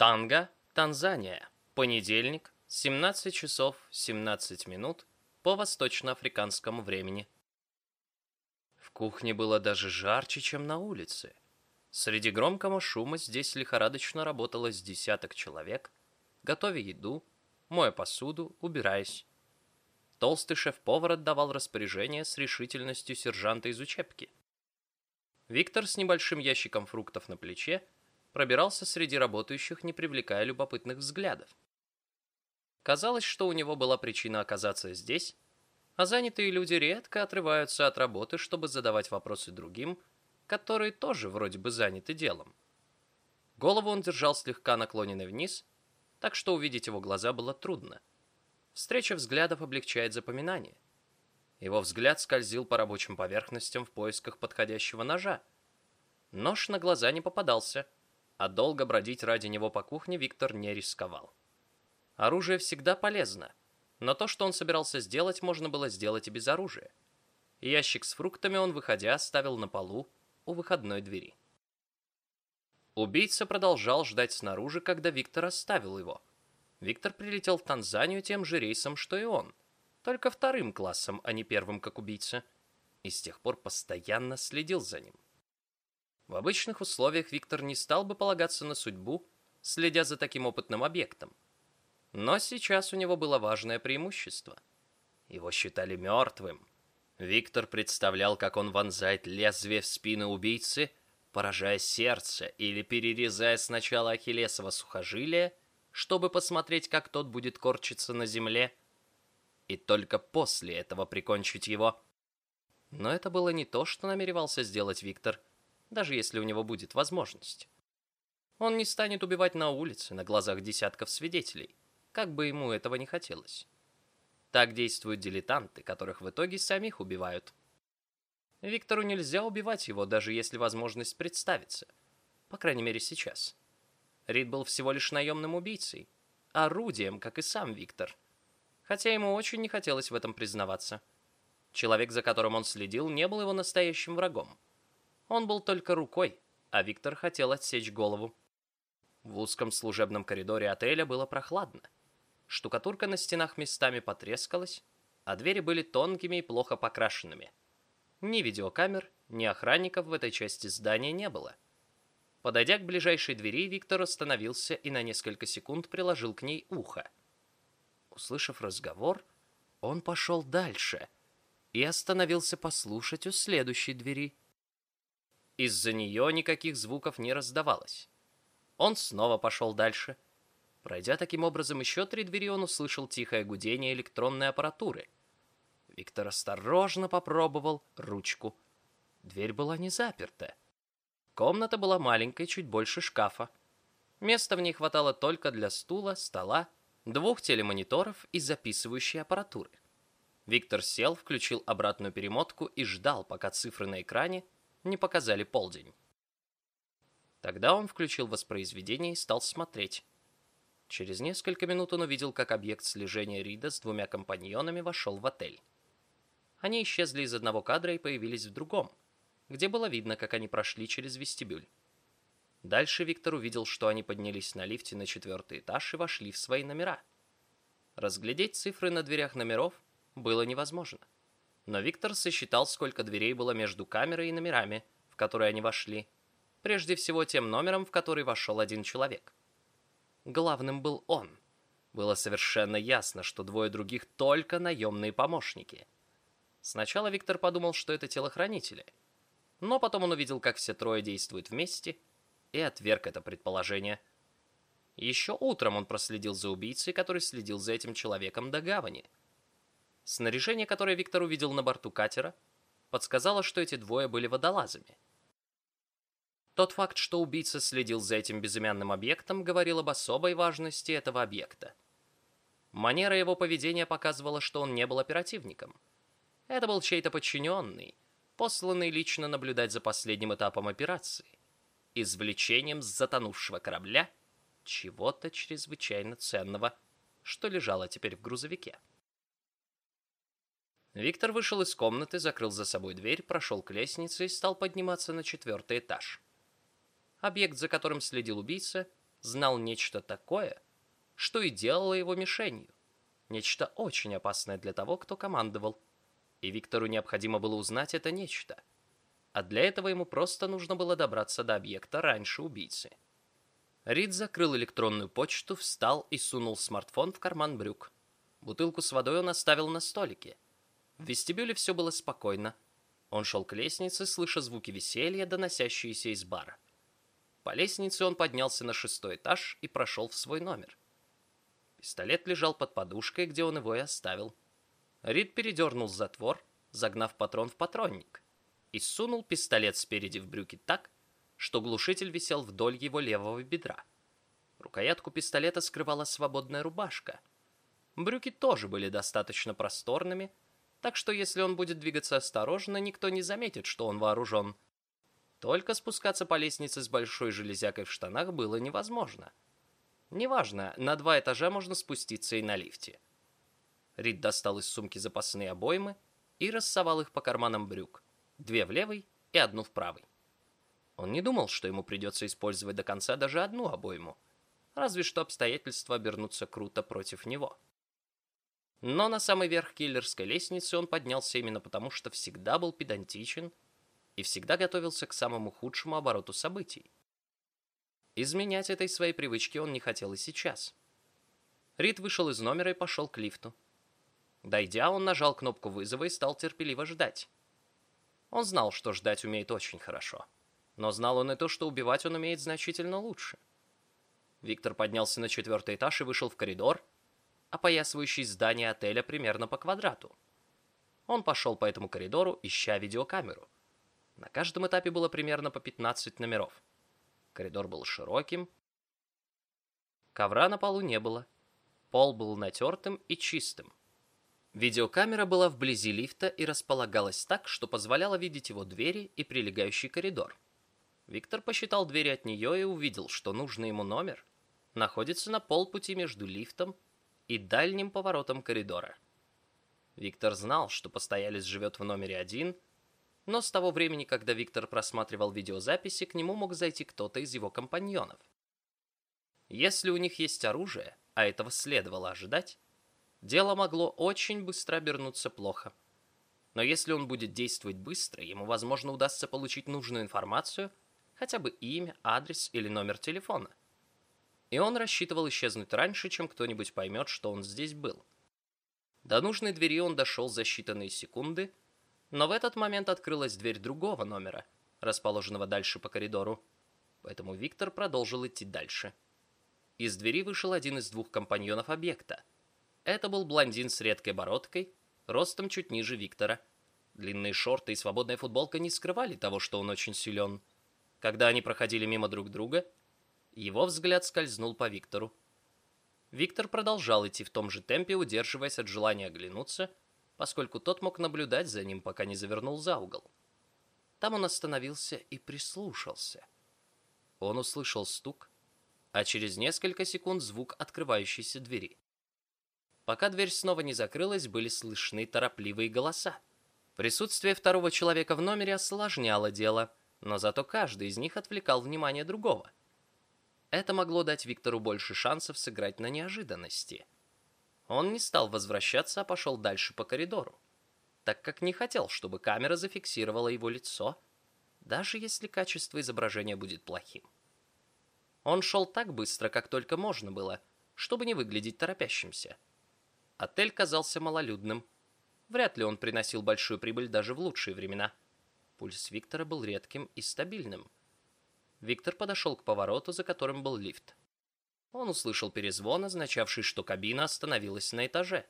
Танга, Танзания. Понедельник, 17 часов 17 минут по восточноафриканскому времени. В кухне было даже жарче, чем на улице. Среди громкого шума здесь лихорадочно работало с десяток человек, готовя еду, моя посуду, убираясь. Толстый шеф-повар отдавал распоряжение с решительностью сержанта из учебки. Виктор с небольшим ящиком фруктов на плече пробирался среди работающих, не привлекая любопытных взглядов. Казалось, что у него была причина оказаться здесь, а занятые люди редко отрываются от работы, чтобы задавать вопросы другим, которые тоже вроде бы заняты делом. Голову он держал слегка наклоненной вниз, так что увидеть его глаза было трудно. Встреча взглядов облегчает запоминание. Его взгляд скользил по рабочим поверхностям в поисках подходящего ножа. Нож на глаза не попадался, а долго бродить ради него по кухне Виктор не рисковал. Оружие всегда полезно, но то, что он собирался сделать, можно было сделать и без оружия. Ящик с фруктами он, выходя, оставил на полу у выходной двери. Убийца продолжал ждать снаружи, когда Виктор оставил его. Виктор прилетел в Танзанию тем же рейсом, что и он, только вторым классом, а не первым, как убийца, и с тех пор постоянно следил за ним. В обычных условиях Виктор не стал бы полагаться на судьбу, следя за таким опытным объектом. Но сейчас у него было важное преимущество. Его считали мертвым. Виктор представлял, как он вонзает лезвие в спину убийцы, поражая сердце или перерезая сначала ахиллесово сухожилие, чтобы посмотреть, как тот будет корчиться на земле, и только после этого прикончить его. Но это было не то, что намеревался сделать Виктор, даже если у него будет возможность. Он не станет убивать на улице, на глазах десятков свидетелей как бы ему этого не хотелось. Так действуют дилетанты, которых в итоге самих убивают. Виктору нельзя убивать его, даже если возможность представится. По крайней мере, сейчас. Рид был всего лишь наемным убийцей, орудием, как и сам Виктор. Хотя ему очень не хотелось в этом признаваться. Человек, за которым он следил, не был его настоящим врагом. Он был только рукой, а Виктор хотел отсечь голову. В узком служебном коридоре отеля было прохладно. Штукатурка на стенах местами потрескалась, а двери были тонкими и плохо покрашенными. Ни видеокамер, ни охранников в этой части здания не было. Подойдя к ближайшей двери, Виктор остановился и на несколько секунд приложил к ней ухо. Услышав разговор, он пошел дальше и остановился послушать у следующей двери. Из-за нее никаких звуков не раздавалось. Он снова пошел дальше — Пройдя таким образом еще три двери, он услышал тихое гудение электронной аппаратуры. Виктор осторожно попробовал ручку. Дверь была не заперта. Комната была маленькой, чуть больше шкафа. Места в ней хватало только для стула, стола, двух телемониторов и записывающей аппаратуры. Виктор сел, включил обратную перемотку и ждал, пока цифры на экране не показали полдень. Тогда он включил воспроизведение и стал смотреть. Через несколько минут он увидел, как объект слежения Рида с двумя компаньонами вошел в отель. Они исчезли из одного кадра и появились в другом, где было видно, как они прошли через вестибюль. Дальше Виктор увидел, что они поднялись на лифте на четвертый этаж и вошли в свои номера. Разглядеть цифры на дверях номеров было невозможно. Но Виктор сосчитал, сколько дверей было между камерой и номерами, в которые они вошли. Прежде всего тем номером, в который вошел один человек. Главным был он. Было совершенно ясно, что двое других только наемные помощники. Сначала Виктор подумал, что это телохранители. Но потом он увидел, как все трое действуют вместе, и отверг это предположение. Еще утром он проследил за убийцей, который следил за этим человеком до гавани. Снаряжение, которое Виктор увидел на борту катера, подсказало, что эти двое были водолазами. Тот факт, что убийца следил за этим безымянным объектом, говорил об особой важности этого объекта. Манера его поведения показывала, что он не был оперативником. Это был чей-то подчиненный, посланный лично наблюдать за последним этапом операции, извлечением с затонувшего корабля чего-то чрезвычайно ценного, что лежало теперь в грузовике. Виктор вышел из комнаты, закрыл за собой дверь, прошел к лестнице и стал подниматься на четвертый этаж. Объект, за которым следил убийца, знал нечто такое, что и делало его мишенью. Нечто очень опасное для того, кто командовал. И Виктору необходимо было узнать это нечто. А для этого ему просто нужно было добраться до объекта раньше убийцы. Рид закрыл электронную почту, встал и сунул смартфон в карман брюк. Бутылку с водой он оставил на столике. В вестибюле все было спокойно. Он шел к лестнице, слыша звуки веселья, доносящиеся из бара. По лестнице он поднялся на шестой этаж и прошел в свой номер. Пистолет лежал под подушкой, где он его и оставил. Рид передернул затвор, загнав патрон в патронник, и сунул пистолет спереди в брюки так, что глушитель висел вдоль его левого бедра. Рукоятку пистолета скрывала свободная рубашка. Брюки тоже были достаточно просторными, так что если он будет двигаться осторожно, никто не заметит, что он вооружен. Только спускаться по лестнице с большой железякой в штанах было невозможно. Неважно, на два этажа можно спуститься и на лифте. Рид достал из сумки запасные обоймы и рассовал их по карманам брюк. Две в левый и одну в правый. Он не думал, что ему придется использовать до конца даже одну обойму. Разве что обстоятельства обернутся круто против него. Но на самый верх киллерской лестницы он поднялся именно потому, что всегда был педантичен и всегда готовился к самому худшему обороту событий. Изменять этой своей привычке он не хотел и сейчас. Рид вышел из номера и пошел к лифту. Дойдя, он нажал кнопку вызова и стал терпеливо ждать. Он знал, что ждать умеет очень хорошо. Но знал он и то, что убивать он умеет значительно лучше. Виктор поднялся на четвертый этаж и вышел в коридор, опоясывающий здание отеля примерно по квадрату. Он пошел по этому коридору, ища видеокамеру. На каждом этапе было примерно по 15 номеров. Коридор был широким. Ковра на полу не было. Пол был натертым и чистым. Видеокамера была вблизи лифта и располагалась так, что позволяла видеть его двери и прилегающий коридор. Виктор посчитал двери от нее и увидел, что нужный ему номер находится на полпути между лифтом и дальним поворотом коридора. Виктор знал, что постоялец живет в номере один – но с того времени, когда Виктор просматривал видеозаписи, к нему мог зайти кто-то из его компаньонов. Если у них есть оружие, а этого следовало ожидать, дело могло очень быстро обернуться плохо. Но если он будет действовать быстро, ему, возможно, удастся получить нужную информацию, хотя бы имя, адрес или номер телефона. И он рассчитывал исчезнуть раньше, чем кто-нибудь поймет, что он здесь был. До нужной двери он дошел за считанные секунды, но в этот момент открылась дверь другого номера, расположенного дальше по коридору. Поэтому Виктор продолжил идти дальше. Из двери вышел один из двух компаньонов объекта. Это был блондин с редкой бородкой, ростом чуть ниже Виктора. Длинные шорты и свободная футболка не скрывали того, что он очень силен. Когда они проходили мимо друг друга, его взгляд скользнул по Виктору. Виктор продолжал идти в том же темпе, удерживаясь от желания оглянуться поскольку тот мог наблюдать за ним, пока не завернул за угол. Там он остановился и прислушался. Он услышал стук, а через несколько секунд звук открывающейся двери. Пока дверь снова не закрылась, были слышны торопливые голоса. Присутствие второго человека в номере осложняло дело, но зато каждый из них отвлекал внимание другого. Это могло дать Виктору больше шансов сыграть на неожиданности – он не стал возвращаться, а пошел дальше по коридору, так как не хотел, чтобы камера зафиксировала его лицо, даже если качество изображения будет плохим. Он шел так быстро, как только можно было, чтобы не выглядеть торопящимся. Отель казался малолюдным. Вряд ли он приносил большую прибыль даже в лучшие времена. Пульс Виктора был редким и стабильным. Виктор подошел к повороту, за которым был лифт. Он услышал перезвон, означавший, что кабина остановилась на этаже.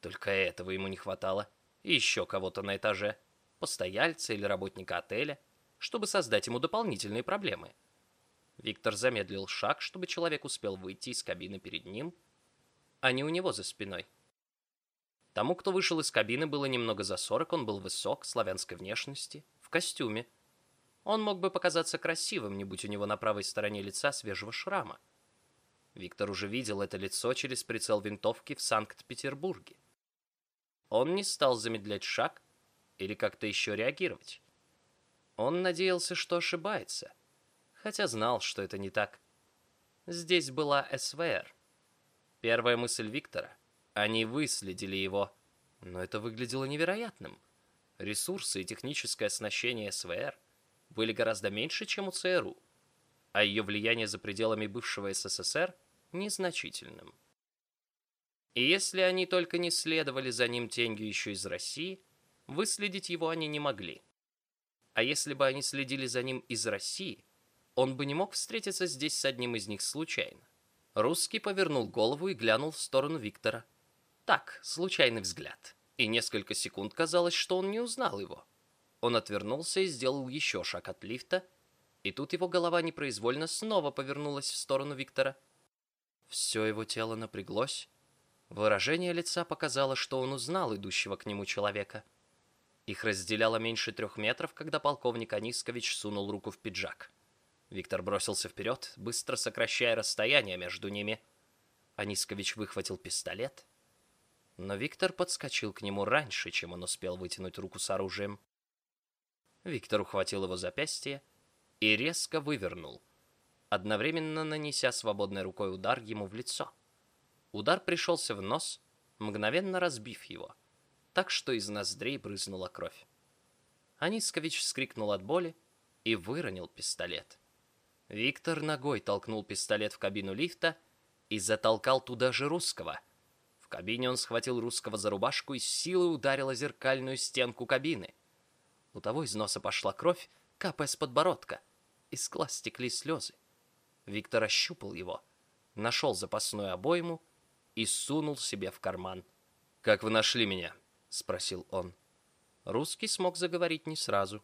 Только этого ему не хватало. И еще кого-то на этаже. Постояльца или работника отеля, чтобы создать ему дополнительные проблемы. Виктор замедлил шаг, чтобы человек успел выйти из кабины перед ним, а не у него за спиной. Тому, кто вышел из кабины, было немного за сорок, он был высок, славянской внешности, в костюме. Он мог бы показаться красивым, не будь у него на правой стороне лица свежего шрама. Виктор уже видел это лицо через прицел винтовки в Санкт-Петербурге. Он не стал замедлять шаг или как-то еще реагировать. Он надеялся, что ошибается, хотя знал, что это не так. Здесь была СВР. Первая мысль Виктора — они выследили его. Но это выглядело невероятным. Ресурсы и техническое оснащение СВР были гораздо меньше, чем у ЦРУ, а ее влияние за пределами бывшего СССР — незначительным. И если они только не следовали за ним тенью еще из России, выследить его они не могли. А если бы они следили за ним из России, он бы не мог встретиться здесь с одним из них случайно. Русский повернул голову и глянул в сторону Виктора. Так, случайный взгляд. И несколько секунд казалось, что он не узнал его. Он отвернулся и сделал еще шаг от лифта, и тут его голова непроизвольно снова повернулась в сторону Виктора. Все его тело напряглось. Выражение лица показало, что он узнал идущего к нему человека. Их разделяло меньше трех метров, когда полковник Анискович сунул руку в пиджак. Виктор бросился вперед, быстро сокращая расстояние между ними. Анискович выхватил пистолет, но Виктор подскочил к нему раньше, чем он успел вытянуть руку с оружием. Виктор ухватил его запястье и резко вывернул, одновременно нанеся свободной рукой удар ему в лицо. Удар пришелся в нос, мгновенно разбив его, так что из ноздрей брызнула кровь. Анискович вскрикнул от боли и выронил пистолет. Виктор ногой толкнул пистолет в кабину лифта и затолкал туда же русского. В кабине он схватил русского за рубашку и с силой ударил о зеркальную стенку кабины. У того из носа пошла кровь, капая с подбородка. Из глаз стекли слезы. Виктор ощупал его, нашел запасную обойму и сунул себе в карман. «Как вы нашли меня?» — спросил он. Русский смог заговорить не сразу.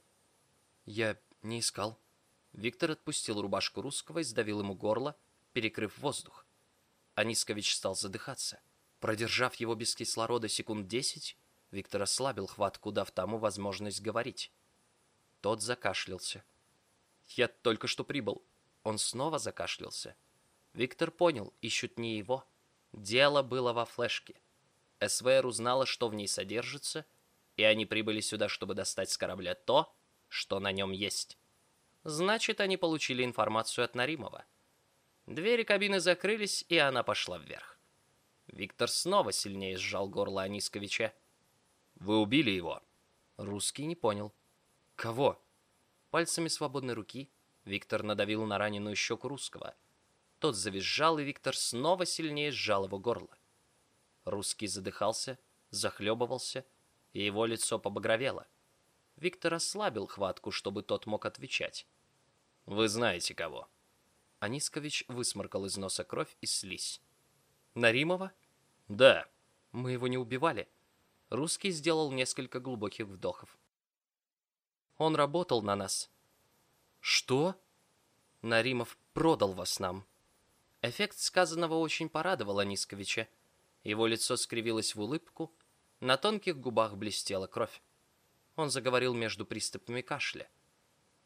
«Я не искал», Виктор отпустил рубашку русского и сдавил ему горло, перекрыв воздух. Анискович стал задыхаться. Продержав его без кислорода секунд десять, Виктор ослабил хватку, дав тому возможность говорить. Тот закашлялся. «Я только что прибыл». Он снова закашлялся. Виктор понял, ищут не его. Дело было во флешке. СВР узнала, что в ней содержится, и они прибыли сюда, чтобы достать с корабля то, что на нем есть. Значит, они получили информацию от Наримова. Двери кабины закрылись, и она пошла вверх. Виктор снова сильнее сжал горло Анисковича. «Вы убили его?» Русский не понял. «Кого?» Пальцами свободной руки Виктор надавил на раненую щеку русского. Тот завизжал, и Виктор снова сильнее сжал его горло. Русский задыхался, захлебывался, и его лицо побагровело. Виктор ослабил хватку, чтобы тот мог отвечать. Вы знаете кого. Анискович высморкал из носа кровь и слизь. Наримова? Да. Мы его не убивали. Русский сделал несколько глубоких вдохов. Он работал на нас. Что? Наримов продал вас нам. Эффект сказанного очень порадовал Анисковича. Его лицо скривилось в улыбку, на тонких губах блестела кровь. Он заговорил между приступами кашля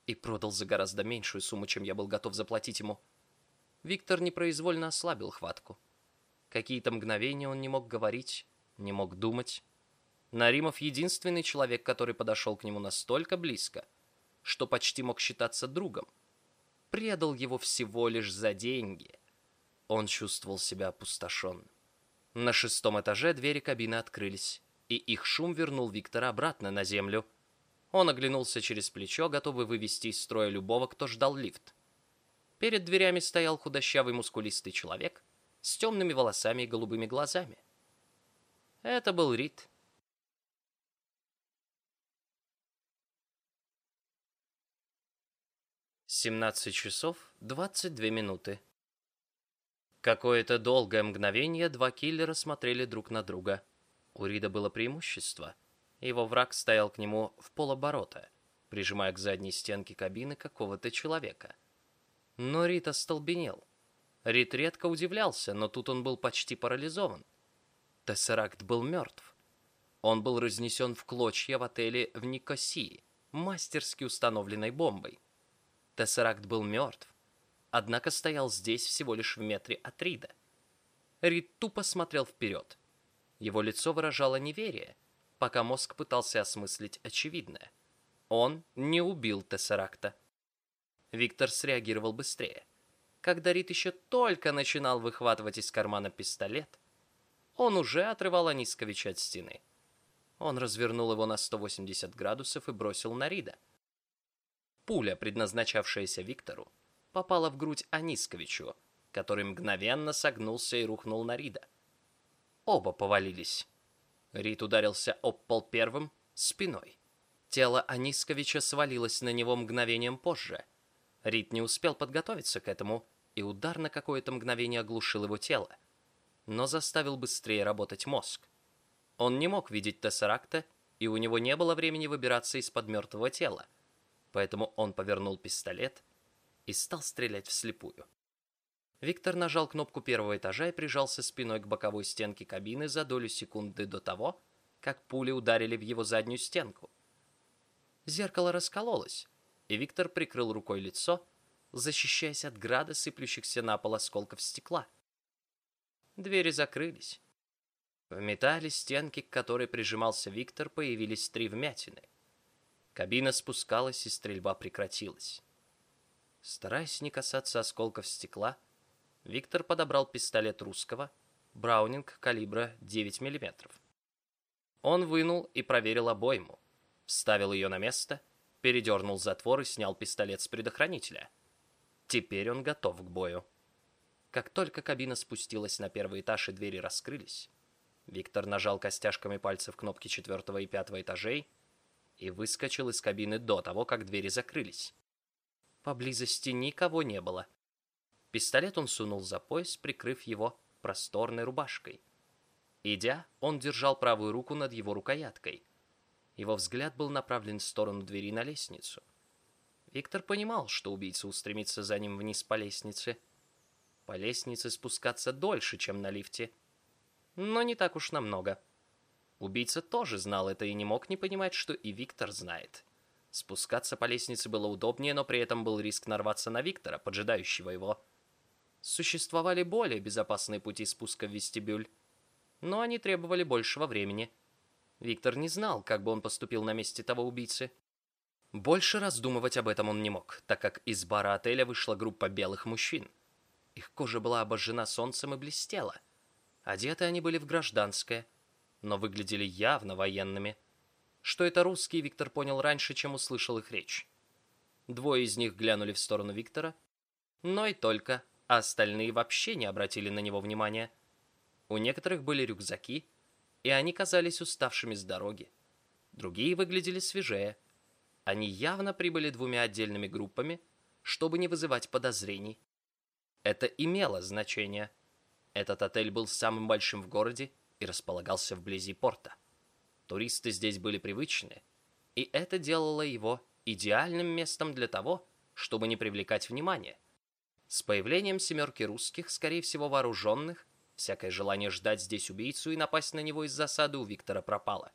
и продал за гораздо меньшую сумму, чем я был готов заплатить ему. Виктор непроизвольно ослабил хватку. Какие-то мгновения он не мог говорить, не мог думать. Наримов единственный человек, который подошел к нему настолько близко, что почти мог считаться другом. Предал его всего лишь за деньги. Он чувствовал себя опустошенным. На шестом этаже двери кабины открылись, и их шум вернул Виктора обратно на землю — он оглянулся через плечо, готовый вывести из строя любого, кто ждал лифт. Перед дверями стоял худощавый мускулистый человек с темными волосами и голубыми глазами. Это был Рид. Семнадцать часов двадцать две минуты. Какое-то долгое мгновение два киллера смотрели друг на друга. У Рида было преимущество — его враг стоял к нему в полоборота, прижимая к задней стенке кабины какого-то человека. Но Рит остолбенел. Рит редко удивлялся, но тут он был почти парализован. Тессеракт был мертв. Он был разнесен в клочья в отеле в Никосии, мастерски установленной бомбой. Тессеракт был мертв, однако стоял здесь всего лишь в метре от Рида. Рид тупо смотрел вперед. Его лицо выражало неверие, пока мозг пытался осмыслить очевидное. Он не убил Тессеракта. Виктор среагировал быстрее. Когда Рид еще только начинал выхватывать из кармана пистолет, он уже отрывал Анисковича от стены. Он развернул его на 180 градусов и бросил на Рида. Пуля, предназначавшаяся Виктору, попала в грудь Анисковичу, который мгновенно согнулся и рухнул на Рида. Оба повалились. Рид ударился об пол первым, спиной. Тело Анисковича свалилось на него мгновением позже. Рид не успел подготовиться к этому, и удар на какое-то мгновение оглушил его тело, но заставил быстрее работать мозг. Он не мог видеть Тессеракта, и у него не было времени выбираться из-под мертвого тела, поэтому он повернул пистолет и стал стрелять вслепую. Виктор нажал кнопку первого этажа и прижался спиной к боковой стенке кабины за долю секунды до того, как пули ударили в его заднюю стенку. Зеркало раскололось, и Виктор прикрыл рукой лицо, защищаясь от града сыплющихся на пол осколков стекла. Двери закрылись. В металле стенки, к которой прижимался Виктор, появились три вмятины. Кабина спускалась, и стрельба прекратилась. Стараясь не касаться осколков стекла, Виктор подобрал пистолет русского, Браунинг калибра 9 мм. Он вынул и проверил обойму, вставил ее на место, передернул затвор и снял пистолет с предохранителя. Теперь он готов к бою. Как только кабина спустилась на первый этаж и двери раскрылись, Виктор нажал костяшками пальцев кнопки четвертого и пятого этажей и выскочил из кабины до того, как двери закрылись. Поблизости никого не было. Пистолет он сунул за пояс, прикрыв его просторной рубашкой. Идя, он держал правую руку над его рукояткой. Его взгляд был направлен в сторону двери на лестницу. Виктор понимал, что убийца устремится за ним вниз по лестнице. По лестнице спускаться дольше, чем на лифте. Но не так уж намного. Убийца тоже знал это и не мог не понимать, что и Виктор знает. Спускаться по лестнице было удобнее, но при этом был риск нарваться на Виктора, поджидающего его. Существовали более безопасные пути спуска в вестибюль, но они требовали большего времени. Виктор не знал, как бы он поступил на месте того убийцы. Больше раздумывать об этом он не мог, так как из бара отеля вышла группа белых мужчин. Их кожа была обожжена солнцем и блестела. Одеты они были в гражданское, но выглядели явно военными. Что это русские, Виктор понял раньше, чем услышал их речь. Двое из них глянули в сторону Виктора, но и только а остальные вообще не обратили на него внимания. У некоторых были рюкзаки, и они казались уставшими с дороги. Другие выглядели свежее. Они явно прибыли двумя отдельными группами, чтобы не вызывать подозрений. Это имело значение. Этот отель был самым большим в городе и располагался вблизи порта. Туристы здесь были привычны, и это делало его идеальным местом для того, чтобы не привлекать внимания. С появлением семерки русских, скорее всего вооруженных, всякое желание ждать здесь убийцу и напасть на него из засады у Виктора пропало.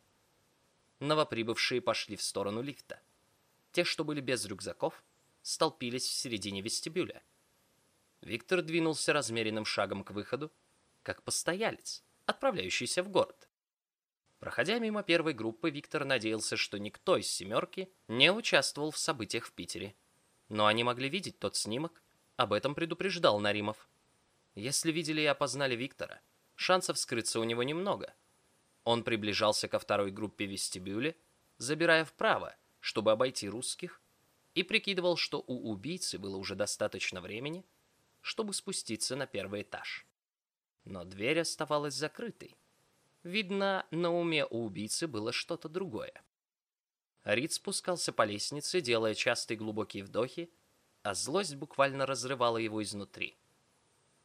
Новоприбывшие пошли в сторону лифта. Те, что были без рюкзаков, столпились в середине вестибюля. Виктор двинулся размеренным шагом к выходу, как постоялец, отправляющийся в город. Проходя мимо первой группы, Виктор надеялся, что никто из «семерки» не участвовал в событиях в Питере. Но они могли видеть тот снимок, об этом предупреждал Наримов. Если видели и опознали Виктора, шансов скрыться у него немного. Он приближался ко второй группе вестибюля, забирая вправо, чтобы обойти русских, и прикидывал, что у убийцы было уже достаточно времени, чтобы спуститься на первый этаж. Но дверь оставалась закрытой. Видно, на уме у убийцы было что-то другое. Рид спускался по лестнице, делая частые глубокие вдохи, а злость буквально разрывала его изнутри.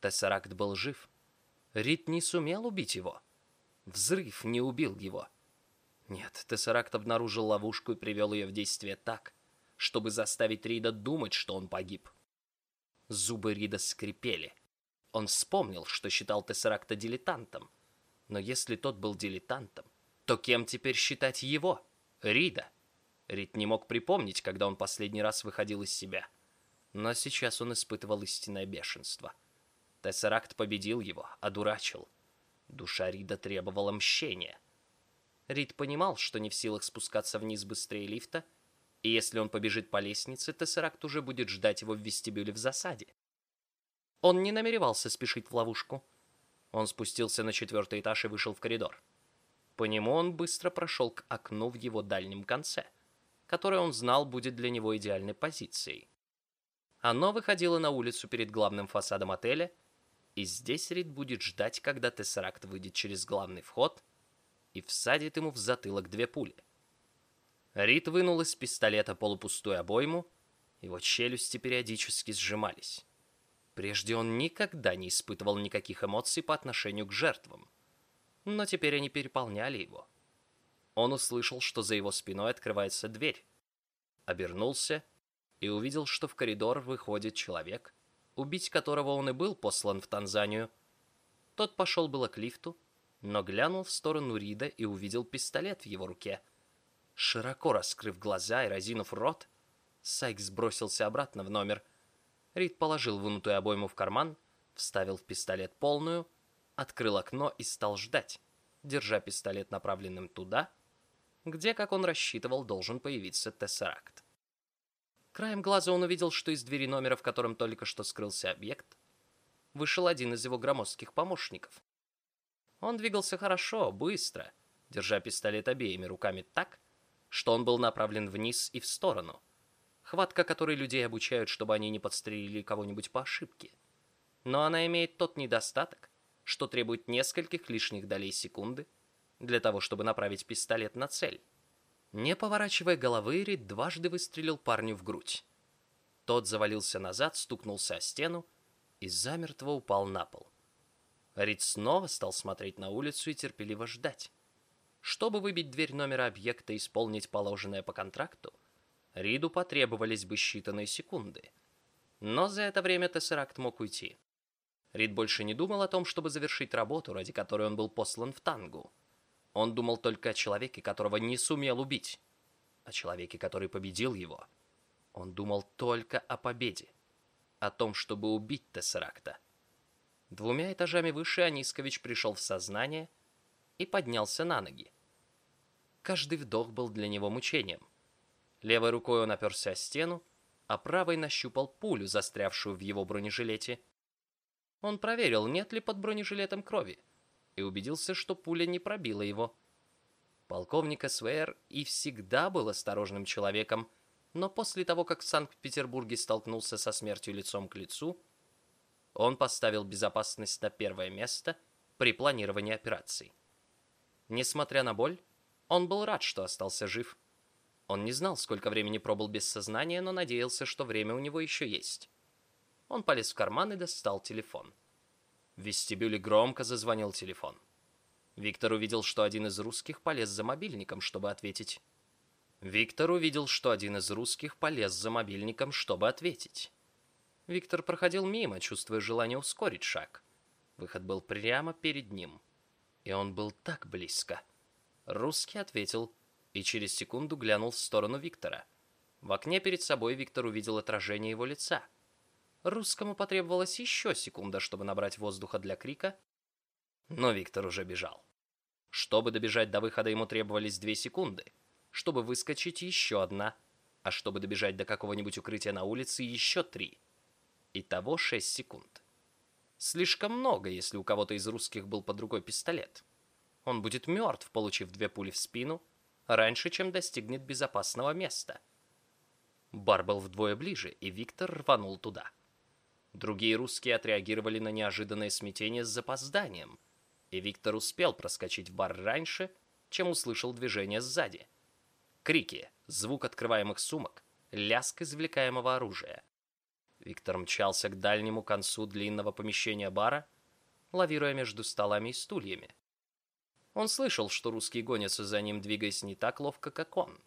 Тессеракт был жив. Рид не сумел убить его. Взрыв не убил его. Нет, Тессеракт обнаружил ловушку и привел ее в действие так, чтобы заставить Рида думать, что он погиб. Зубы Рида скрипели. Он вспомнил, что считал Тессеракта дилетантом. Но если тот был дилетантом, то кем теперь считать его? Рида. Рид не мог припомнить, когда он последний раз выходил из себя. — но сейчас он испытывал истинное бешенство. Тессеракт победил его, одурачил. Душа Рида требовала мщения. Рид понимал, что не в силах спускаться вниз быстрее лифта, и если он побежит по лестнице, Тессеракт уже будет ждать его в вестибюле в засаде. Он не намеревался спешить в ловушку. Он спустился на четвертый этаж и вышел в коридор. По нему он быстро прошел к окну в его дальнем конце, которое он знал будет для него идеальной позицией. Оно выходило на улицу перед главным фасадом отеля, и здесь Рид будет ждать, когда Тессеракт выйдет через главный вход и всадит ему в затылок две пули. Рид вынул из пистолета полупустую обойму, его челюсти периодически сжимались. Прежде он никогда не испытывал никаких эмоций по отношению к жертвам но теперь они переполняли его. Он услышал, что за его спиной открывается дверь. Обернулся и увидел, что в коридор выходит человек, убить которого он и был послан в Танзанию. Тот пошел было к лифту, но глянул в сторону Рида и увидел пистолет в его руке. Широко раскрыв глаза и разинув рот, Сайкс бросился обратно в номер. Рид положил вынутую обойму в карман, вставил в пистолет полную — открыл окно и стал ждать, держа пистолет направленным туда, где, как он рассчитывал, должен появиться Тессеракт. Краем глаза он увидел, что из двери номера, в котором только что скрылся объект, вышел один из его громоздких помощников. Он двигался хорошо, быстро, держа пистолет обеими руками так, что он был направлен вниз и в сторону. Хватка которой людей обучают, чтобы они не подстрелили кого-нибудь по ошибке. Но она имеет тот недостаток, что требует нескольких лишних долей секунды для того, чтобы направить пистолет на цель. Не поворачивая головы, Рид дважды выстрелил парню в грудь. Тот завалился назад, стукнулся о стену и замертво упал на пол. Рид снова стал смотреть на улицу и терпеливо ждать. Чтобы выбить дверь номера объекта и исполнить положенное по контракту, Риду потребовались бы считанные секунды. Но за это время Тессеракт мог уйти. Рид больше не думал о том, чтобы завершить работу, ради которой он был послан в Тангу. Он думал только о человеке, которого не сумел убить, о человеке, который победил его. Он думал только о победе, о том, чтобы убить Тессеракта. Двумя этажами выше Анискович пришел в сознание и поднялся на ноги. Каждый вдох был для него мучением. Левой рукой он оперся о стену, а правой нащупал пулю, застрявшую в его бронежилете, он проверил, нет ли под бронежилетом крови, и убедился, что пуля не пробила его. Полковник СВР и всегда был осторожным человеком, но после того, как в Санкт-Петербурге столкнулся со смертью лицом к лицу, он поставил безопасность на первое место при планировании операций. Несмотря на боль, он был рад, что остался жив. Он не знал, сколько времени пробыл без сознания, но надеялся, что время у него еще есть. Он полез в карман и достал телефон. В вестибюле громко зазвонил телефон. Виктор увидел, что один из русских полез за мобильником, чтобы ответить. Виктор увидел, что один из русских полез за мобильником, чтобы ответить. Виктор проходил мимо, чувствуя желание ускорить шаг. Выход был прямо перед ним. И он был так близко. Русский ответил и через секунду глянул в сторону Виктора. В окне перед собой Виктор увидел отражение его лица — Русскому потребовалась еще секунда, чтобы набрать воздуха для крика, но Виктор уже бежал. Чтобы добежать до выхода, ему требовались две секунды, чтобы выскочить еще одна, а чтобы добежать до какого-нибудь укрытия на улице еще три. Итого шесть секунд. Слишком много, если у кого-то из русских был под рукой пистолет. Он будет мертв, получив две пули в спину, раньше, чем достигнет безопасного места. Бар был вдвое ближе, и Виктор рванул туда. Другие русские отреагировали на неожиданное смятение с запозданием, и Виктор успел проскочить в бар раньше, чем услышал движение сзади. Крики, звук открываемых сумок, лязг извлекаемого оружия. Виктор мчался к дальнему концу длинного помещения бара, лавируя между столами и стульями. Он слышал, что русские гонятся за ним, двигаясь не так ловко, как он,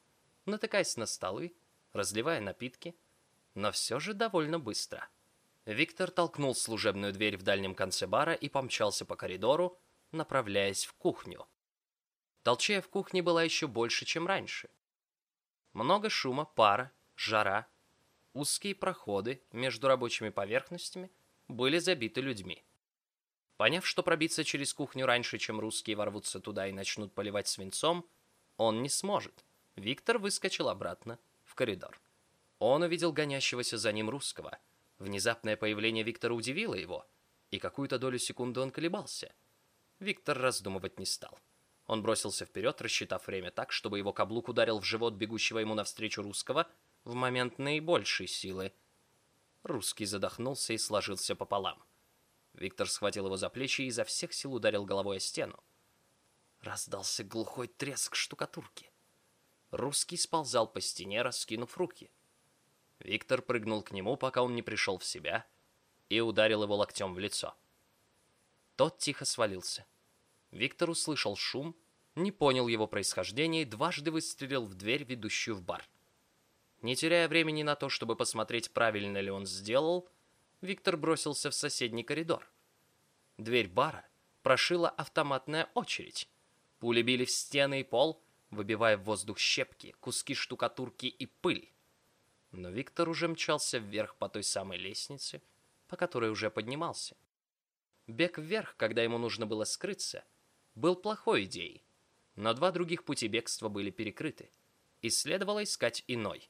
натыкаясь на столы, разливая напитки, но все же довольно быстро. Виктор толкнул служебную дверь в дальнем конце бара и помчался по коридору, направляясь в кухню. Толчая в кухне была еще больше, чем раньше. Много шума, пара, жара, узкие проходы между рабочими поверхностями были забиты людьми. Поняв, что пробиться через кухню раньше, чем русские ворвутся туда и начнут поливать свинцом, он не сможет. Виктор выскочил обратно в коридор. Он увидел гонящегося за ним русского — Внезапное появление Виктора удивило его, и какую-то долю секунды он колебался. Виктор раздумывать не стал. Он бросился вперед, рассчитав время так, чтобы его каблук ударил в живот бегущего ему навстречу русского в момент наибольшей силы. Русский задохнулся и сложился пополам. Виктор схватил его за плечи и изо всех сил ударил головой о стену. Раздался глухой треск штукатурки. Русский сползал по стене, раскинув руки. Виктор прыгнул к нему, пока он не пришел в себя, и ударил его локтем в лицо. Тот тихо свалился. Виктор услышал шум, не понял его происхождения и дважды выстрелил в дверь, ведущую в бар. Не теряя времени на то, чтобы посмотреть, правильно ли он сделал, Виктор бросился в соседний коридор. Дверь бара прошила автоматная очередь. Пули били в стены и пол, выбивая в воздух щепки, куски штукатурки и пыль. Но Виктор уже мчался вверх по той самой лестнице, по которой уже поднимался. Бег вверх, когда ему нужно было скрыться, был плохой идеей, но два других пути бегства были перекрыты, и следовало искать иной.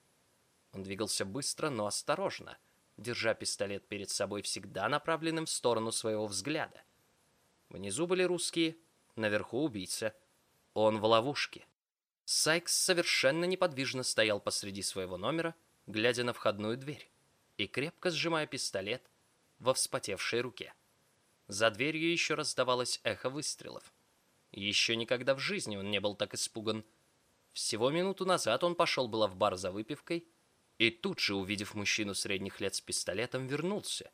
Он двигался быстро, но осторожно, держа пистолет перед собой всегда направленным в сторону своего взгляда. Внизу были русские, наверху убийца. Он в ловушке. Сайкс совершенно неподвижно стоял посреди своего номера, глядя на входную дверь и крепко сжимая пистолет во вспотевшей руке. За дверью еще раздавалось эхо выстрелов. Еще никогда в жизни он не был так испуган. Всего минуту назад он пошел было в бар за выпивкой, и тут же, увидев мужчину средних лет с пистолетом, вернулся.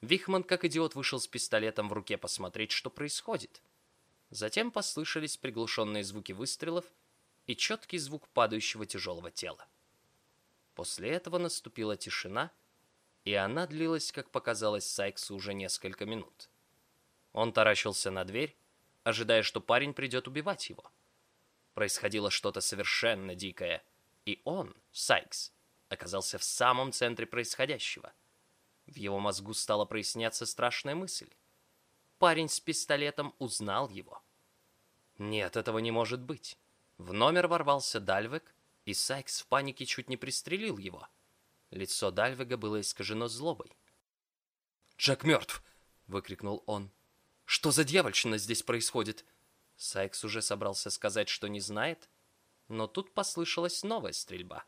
Вихман, как идиот, вышел с пистолетом в руке посмотреть, что происходит. Затем послышались приглушенные звуки выстрелов и четкий звук падающего тяжелого тела. После этого наступила тишина, и она длилась, как показалось Сайксу, уже несколько минут. Он таращился на дверь, ожидая, что парень придет убивать его. Происходило что-то совершенно дикое, и он, Сайкс, оказался в самом центре происходящего. В его мозгу стала проясняться страшная мысль. Парень с пистолетом узнал его. Нет, этого не может быть. В номер ворвался Дальвек, и Сайкс в панике чуть не пристрелил его. Лицо Дальвега было искажено злобой. «Джек мертв!» — выкрикнул он. «Что за дьявольщина здесь происходит?» Сайкс уже собрался сказать, что не знает, но тут послышалась новая стрельба.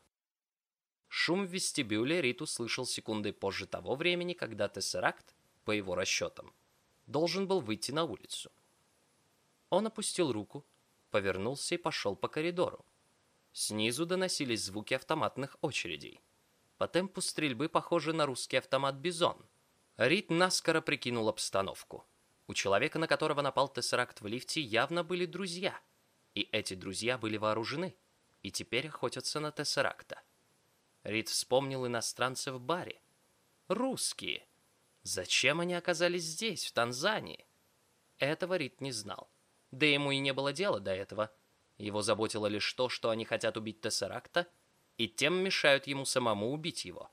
Шум в вестибюле Рит услышал секунды позже того времени, когда Тессеракт, по его расчетам, должен был выйти на улицу. Он опустил руку, повернулся и пошел по коридору. Снизу доносились звуки автоматных очередей. По темпу стрельбы похожи на русский автомат «Бизон». Рид наскоро прикинул обстановку. У человека, на которого напал Тессеракт в лифте, явно были друзья. И эти друзья были вооружены, и теперь охотятся на Тессеракта. Рид вспомнил иностранцев в баре. Русские. Зачем они оказались здесь, в Танзании? Этого Рид не знал. Да ему и не было дела до этого. Его заботило лишь то, что они хотят убить Тессеракта, и тем мешают ему самому убить его.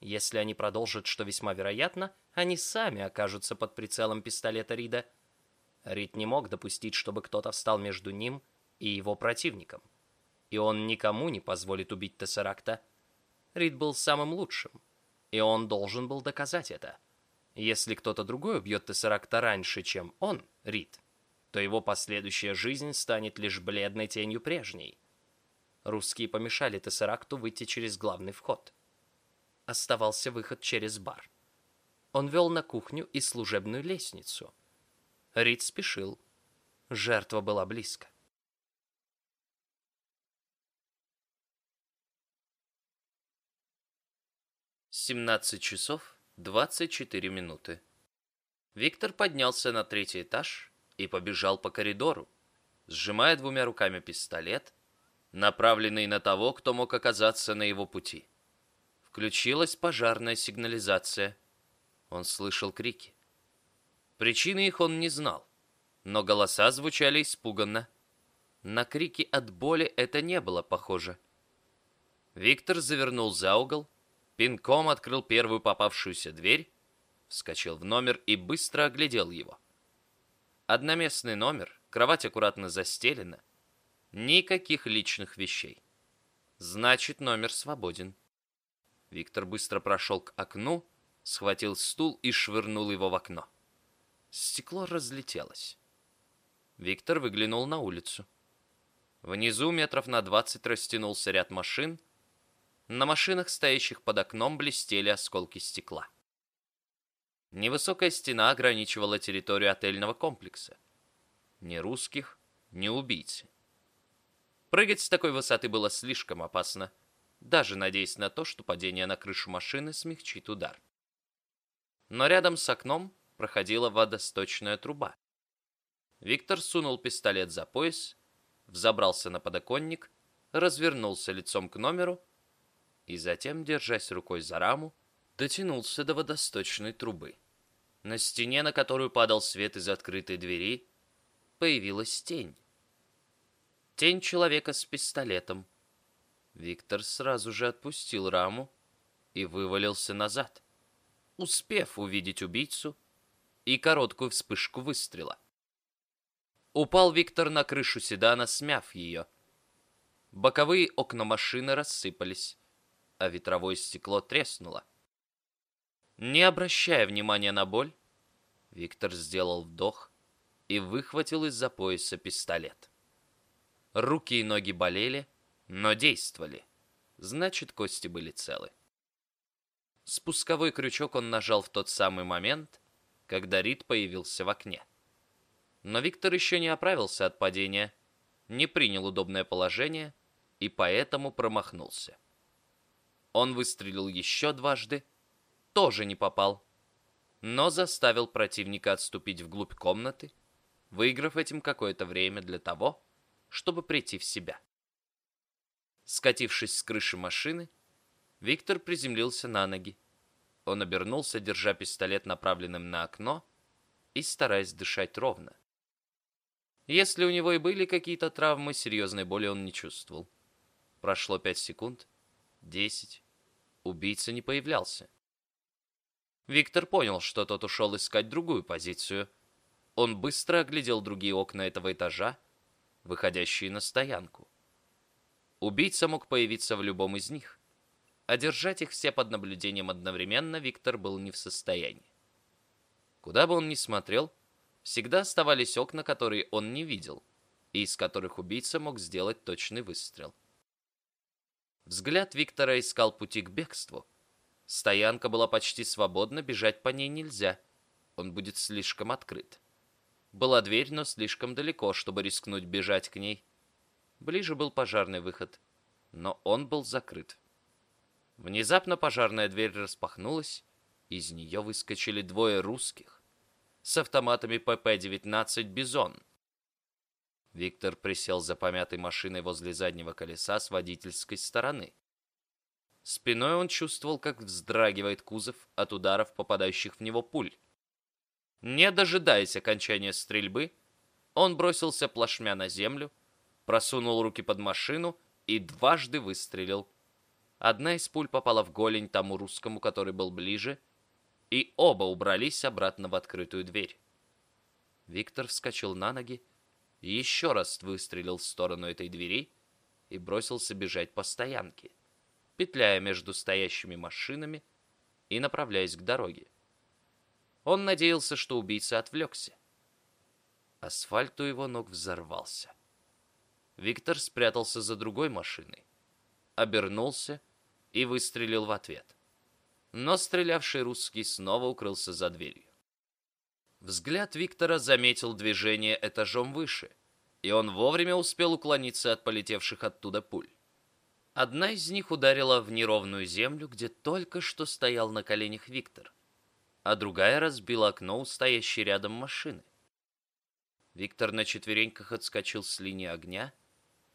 Если они продолжат, что весьма вероятно, они сами окажутся под прицелом пистолета Рида. Рид не мог допустить, чтобы кто-то встал между ним и его противником. И он никому не позволит убить Тессеракта. Рид был самым лучшим, и он должен был доказать это. Если кто-то другой убьет Тессеракта раньше, чем он, Рид, то его последующая жизнь станет лишь бледной тенью прежней. Русские помешали Тессеракту выйти через главный вход. Оставался выход через бар. Он вел на кухню и служебную лестницу. Рид спешил. Жертва была близко. 17 часов 24 минуты. Виктор поднялся на третий этаж и побежал по коридору, сжимая двумя руками пистолет, направленный на того, кто мог оказаться на его пути. Включилась пожарная сигнализация. Он слышал крики. Причины их он не знал, но голоса звучали испуганно. На крики от боли это не было похоже. Виктор завернул за угол, пинком открыл первую попавшуюся дверь, вскочил в номер и быстро оглядел его. Одноместный номер, кровать аккуратно застелена, никаких личных вещей. Значит, номер свободен. Виктор быстро прошел к окну, схватил стул и швырнул его в окно. Стекло разлетелось. Виктор выглянул на улицу. Внизу метров на двадцать растянулся ряд машин. На машинах, стоящих под окном, блестели осколки стекла. Невысокая стена ограничивала территорию отельного комплекса. Ни русских, ни убийцы. Прыгать с такой высоты было слишком опасно, даже надеясь на то, что падение на крышу машины смягчит удар. Но рядом с окном проходила водосточная труба. Виктор сунул пистолет за пояс, взобрался на подоконник, развернулся лицом к номеру и затем, держась рукой за раму, дотянулся до водосточной трубы. На стене, на которую падал свет из открытой двери, появилась тень. Тень человека с пистолетом. Виктор сразу же отпустил раму и вывалился назад, успев увидеть убийцу и короткую вспышку выстрела. Упал Виктор на крышу седана, смяв ее. Боковые окна машины рассыпались, а ветровое стекло треснуло. Не обращая внимания на боль, Виктор сделал вдох и выхватил из-за пояса пистолет. Руки и ноги болели, но действовали. Значит, кости были целы. Спусковой крючок он нажал в тот самый момент, когда Рид появился в окне. Но Виктор еще не оправился от падения, не принял удобное положение и поэтому промахнулся. Он выстрелил еще дважды, тоже не попал, но заставил противника отступить вглубь комнаты, выиграв этим какое-то время для того, чтобы прийти в себя. Скатившись с крыши машины, Виктор приземлился на ноги. Он обернулся, держа пистолет направленным на окно и стараясь дышать ровно. Если у него и были какие-то травмы, серьезной боли он не чувствовал. Прошло пять секунд, десять. Убийца не появлялся. Виктор понял, что тот ушел искать другую позицию. Он быстро оглядел другие окна этого этажа, выходящие на стоянку. Убийца мог появиться в любом из них, а держать их все под наблюдением одновременно Виктор был не в состоянии. Куда бы он ни смотрел, всегда оставались окна, которые он не видел, и из которых убийца мог сделать точный выстрел. Взгляд Виктора искал пути к бегству. Стоянка была почти свободна, бежать по ней нельзя. Он будет слишком открыт. Была дверь, но слишком далеко, чтобы рискнуть бежать к ней. Ближе был пожарный выход, но он был закрыт. Внезапно пожарная дверь распахнулась, из нее выскочили двое русских с автоматами ПП-19 «Бизон». Виктор присел за помятой машиной возле заднего колеса с водительской стороны. Спиной он чувствовал, как вздрагивает кузов от ударов, попадающих в него пуль. Не дожидаясь окончания стрельбы, он бросился плашмя на землю, просунул руки под машину и дважды выстрелил. Одна из пуль попала в голень тому русскому, который был ближе, и оба убрались обратно в открытую дверь. Виктор вскочил на ноги, еще раз выстрелил в сторону этой двери и бросился бежать по стоянке петляя между стоящими машинами и направляясь к дороге. Он надеялся, что убийца отвлекся. Асфальт у его ног взорвался. Виктор спрятался за другой машиной, обернулся и выстрелил в ответ. Но стрелявший русский снова укрылся за дверью. Взгляд Виктора заметил движение этажом выше, и он вовремя успел уклониться от полетевших оттуда пуль. Одна из них ударила в неровную землю, где только что стоял на коленях Виктор, а другая разбила окно у стоящей рядом машины. Виктор на четвереньках отскочил с линии огня,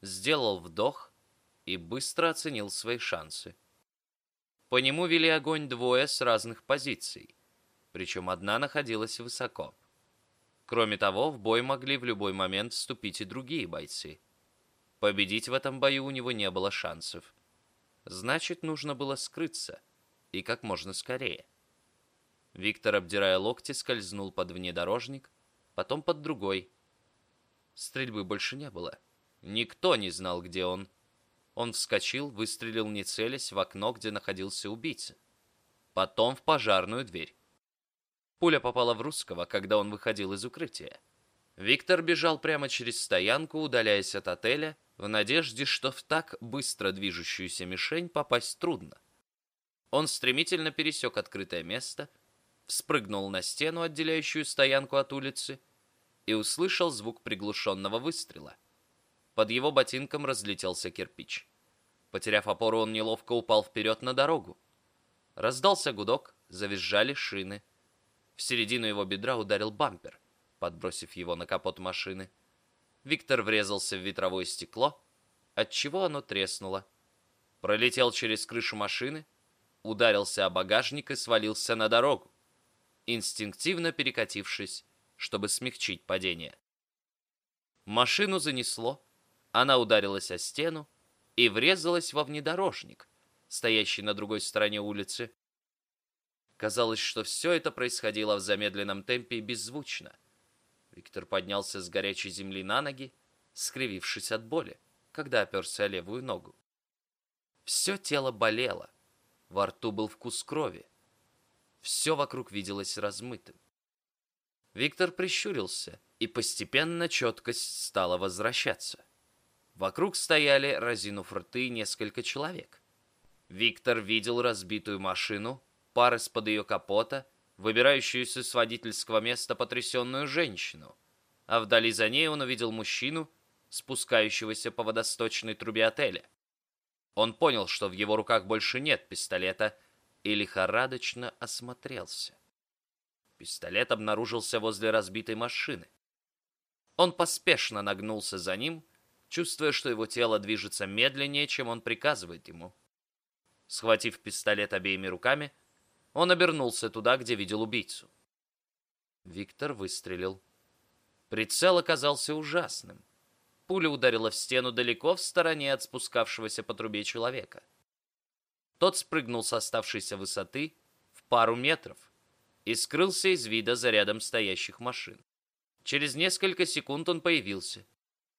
сделал вдох и быстро оценил свои шансы. По нему вели огонь двое с разных позиций, причем одна находилась высоко. Кроме того, в бой могли в любой момент вступить и другие бойцы — Победить в этом бою у него не было шансов. Значит, нужно было скрыться. И как можно скорее. Виктор, обдирая локти, скользнул под внедорожник, потом под другой. Стрельбы больше не было. Никто не знал, где он. Он вскочил, выстрелил не целясь в окно, где находился убийца. Потом в пожарную дверь. Пуля попала в русского, когда он выходил из укрытия. Виктор бежал прямо через стоянку, удаляясь от отеля, в надежде, что в так быстро движущуюся мишень попасть трудно. Он стремительно пересек открытое место, спрыгнул на стену, отделяющую стоянку от улицы, и услышал звук приглушенного выстрела. Под его ботинком разлетелся кирпич. Потеряв опору, он неловко упал вперед на дорогу. Раздался гудок, завизжали шины. В середину его бедра ударил бампер, подбросив его на капот машины. Виктор врезался в ветровое стекло, отчего оно треснуло. Пролетел через крышу машины, ударился о багажник и свалился на дорогу, инстинктивно перекатившись, чтобы смягчить падение. Машину занесло, она ударилась о стену и врезалась во внедорожник, стоящий на другой стороне улицы. Казалось, что все это происходило в замедленном темпе и беззвучно. Виктор поднялся с горячей земли на ноги, скривившись от боли, когда оперся о левую ногу. Все тело болело, во рту был вкус крови. Все вокруг виделось размытым. Виктор прищурился, и постепенно четкость стала возвращаться. Вокруг стояли, разинув рты, несколько человек. Виктор видел разбитую машину, пар из-под ее капота, выбирающуюся с водительского места потрясенную женщину, а вдали за ней он увидел мужчину, спускающегося по водосточной трубе отеля. Он понял, что в его руках больше нет пистолета, и лихорадочно осмотрелся. Пистолет обнаружился возле разбитой машины. Он поспешно нагнулся за ним, чувствуя, что его тело движется медленнее, чем он приказывает ему. Схватив пистолет обеими руками, он обернулся туда, где видел убийцу. Виктор выстрелил. Прицел оказался ужасным. Пуля ударила в стену далеко в стороне от спускавшегося по трубе человека. Тот спрыгнул с оставшейся высоты в пару метров и скрылся из вида за рядом стоящих машин. Через несколько секунд он появился,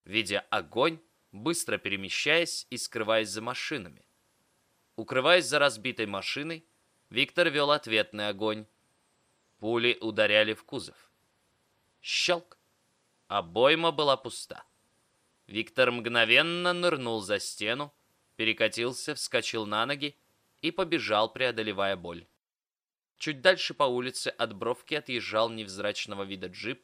видя огонь, быстро перемещаясь и скрываясь за машинами. Укрываясь за разбитой машиной, Виктор вел ответный огонь. Пули ударяли в кузов. Щелк. Обойма была пуста. Виктор мгновенно нырнул за стену, перекатился, вскочил на ноги и побежал, преодолевая боль. Чуть дальше по улице от бровки отъезжал невзрачного вида джип,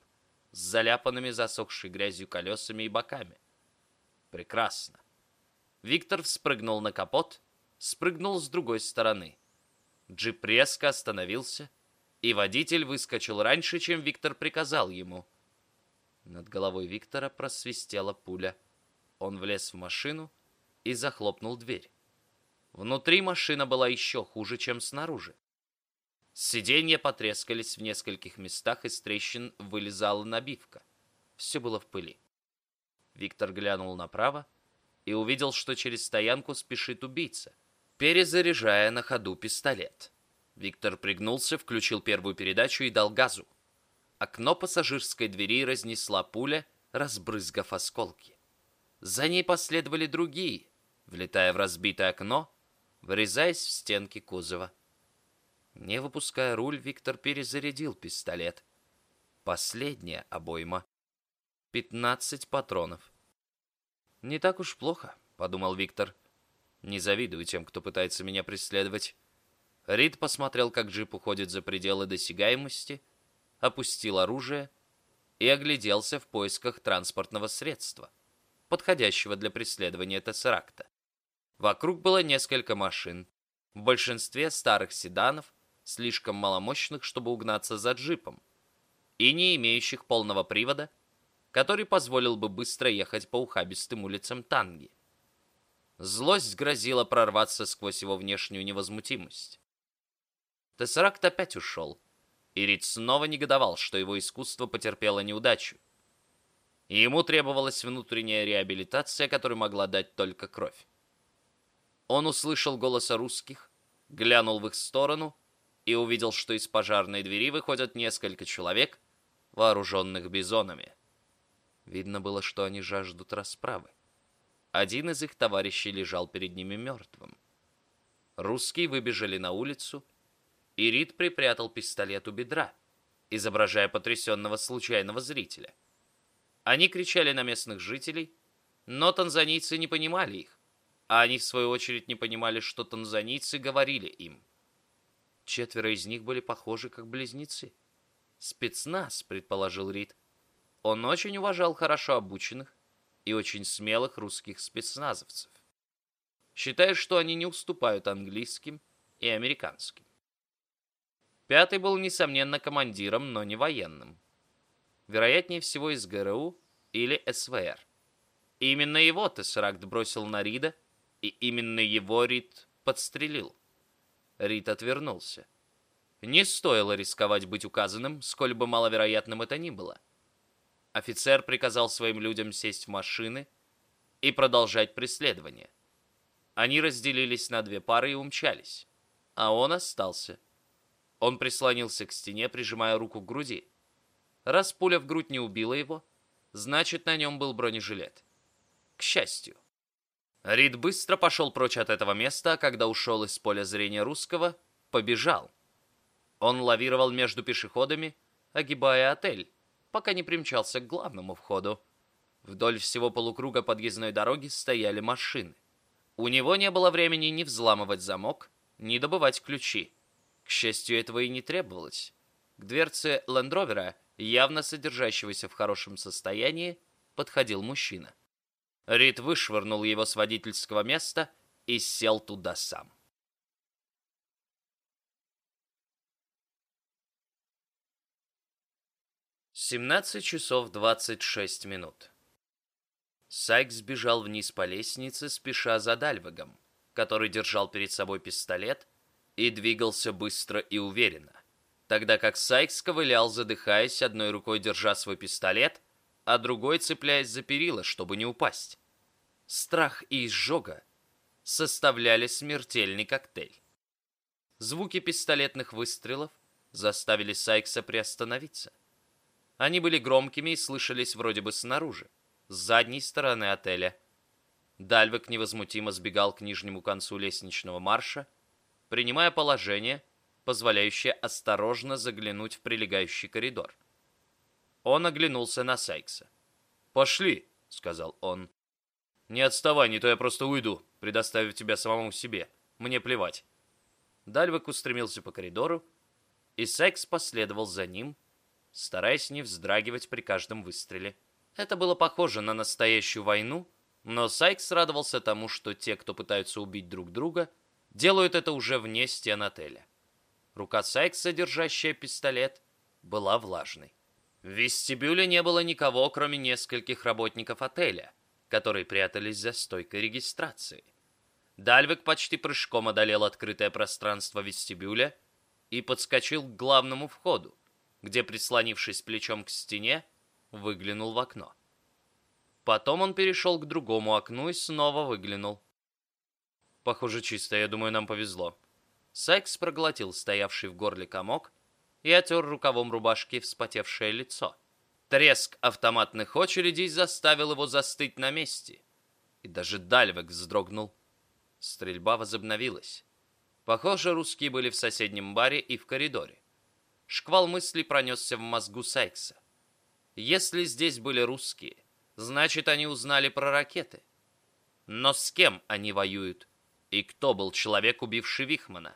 с заляпанными засохшей грязью колесами и боками. Прекрасно. Виктор вспрыгнул на капот, спрыгнул с другой стороны. Джип резко остановился, и водитель выскочил раньше, чем Виктор приказал ему. Над головой Виктора просвистела пуля. Он влез в машину и захлопнул дверь. Внутри машина была еще хуже, чем снаружи. Сиденья потрескались в нескольких местах, из трещин вылезала набивка. Все было в пыли. Виктор глянул направо и увидел, что через стоянку спешит убийца, перезаряжая на ходу пистолет. Виктор пригнулся, включил первую передачу и дал газу. Окно пассажирской двери разнесла пуля, разбрызгав осколки. За ней последовали другие, влетая в разбитое окно, врезаясь в стенки кузова. Не выпуская руль, Виктор перезарядил пистолет. Последняя обойма. Пятнадцать патронов. «Не так уж плохо», — подумал Виктор. «Не завидую тем, кто пытается меня преследовать». Рид посмотрел, как джип уходит за пределы досягаемости, опустил оружие и огляделся в поисках транспортного средства, подходящего для преследования Тессеракта. Вокруг было несколько машин, в большинстве старых седанов, слишком маломощных, чтобы угнаться за джипом, и не имеющих полного привода, который позволил бы быстро ехать по ухабистым улицам Танги. Злость грозила прорваться сквозь его внешнюю невозмутимость. Тессеракт опять ушел, и Рид снова негодовал, что его искусство потерпело неудачу. Ему требовалась внутренняя реабилитация, которую могла дать только кровь. Он услышал голоса русских, глянул в их сторону и увидел, что из пожарной двери выходят несколько человек, вооруженных бизонами. Видно было, что они жаждут расправы. Один из их товарищей лежал перед ними мертвым. Русские выбежали на улицу, и Рид припрятал пистолет у бедра, изображая потрясенного случайного зрителя. Они кричали на местных жителей, но танзанийцы не понимали их, а они, в свою очередь, не понимали, что танзанийцы говорили им. Четверо из них были похожи как близнецы. «Спецназ», — предположил Рид. Он очень уважал хорошо обученных и очень смелых русских спецназовцев, считая, что они не уступают английским и американским. Пятый был, несомненно, командиром, но не военным. Вероятнее всего из ГРУ или СВР. именно его Тессеракт бросил на Рида, и именно его Рид подстрелил. Рид отвернулся. Не стоило рисковать быть указанным, сколь бы маловероятным это ни было. Офицер приказал своим людям сесть в машины и продолжать преследование. Они разделились на две пары и умчались, а он остался. Он прислонился к стене, прижимая руку к груди. Раз пуля в грудь не убила его, значит, на нем был бронежилет. К счастью. Рид быстро пошел прочь от этого места, а когда ушел из поля зрения русского, побежал. Он лавировал между пешеходами, огибая отель, пока не примчался к главному входу. Вдоль всего полукруга подъездной дороги стояли машины. У него не было времени ни взламывать замок, ни добывать ключи. К счастью, этого и не требовалось. К дверце лендровера, явно содержащегося в хорошем состоянии, подходил мужчина. Рид вышвырнул его с водительского места и сел туда сам. Семнадцать часов двадцать шесть минут. Сайкс бежал вниз по лестнице, спеша за Дальвегом, который держал перед собой пистолет и двигался быстро и уверенно, тогда как Сайкс ковылял, задыхаясь, одной рукой держа свой пистолет, а другой цепляясь за перила, чтобы не упасть. Страх и изжога составляли смертельный коктейль. Звуки пистолетных выстрелов заставили Сайкса приостановиться. Они были громкими и слышались вроде бы снаружи, с задней стороны отеля. Дальвик невозмутимо сбегал к нижнему концу лестничного марша, принимая положение, позволяющее осторожно заглянуть в прилегающий коридор. Он оглянулся на Сайкса. «Пошли», — сказал он. «Не отставай, не то я просто уйду, предоставив тебя самому себе. Мне плевать». Дальвик устремился по коридору, и Сайкс последовал за ним, стараясь не вздрагивать при каждом выстреле. Это было похоже на настоящую войну, но Сайкс радовался тому, что те, кто пытаются убить друг друга, делают это уже вне стен отеля. Рука Сайкса, держащая пистолет, была влажной. В вестибюле не было никого, кроме нескольких работников отеля, которые прятались за стойкой регистрации. Дальвик почти прыжком одолел открытое пространство вестибюля и подскочил к главному входу, где, прислонившись плечом к стене, выглянул в окно. Потом он перешел к другому окну и снова выглянул. Похоже, чисто, я думаю, нам повезло. Сайкс проглотил стоявший в горле комок и отер рукавом рубашки вспотевшее лицо. Треск автоматных очередей заставил его застыть на месте. И даже Дальвек вздрогнул. Стрельба возобновилась. Похоже, русские были в соседнем баре и в коридоре. Шквал мыслей пронесся в мозгу Сайкса. Если здесь были русские, значит, они узнали про ракеты. Но с кем они воюют? И кто был человек, убивший Вихмана?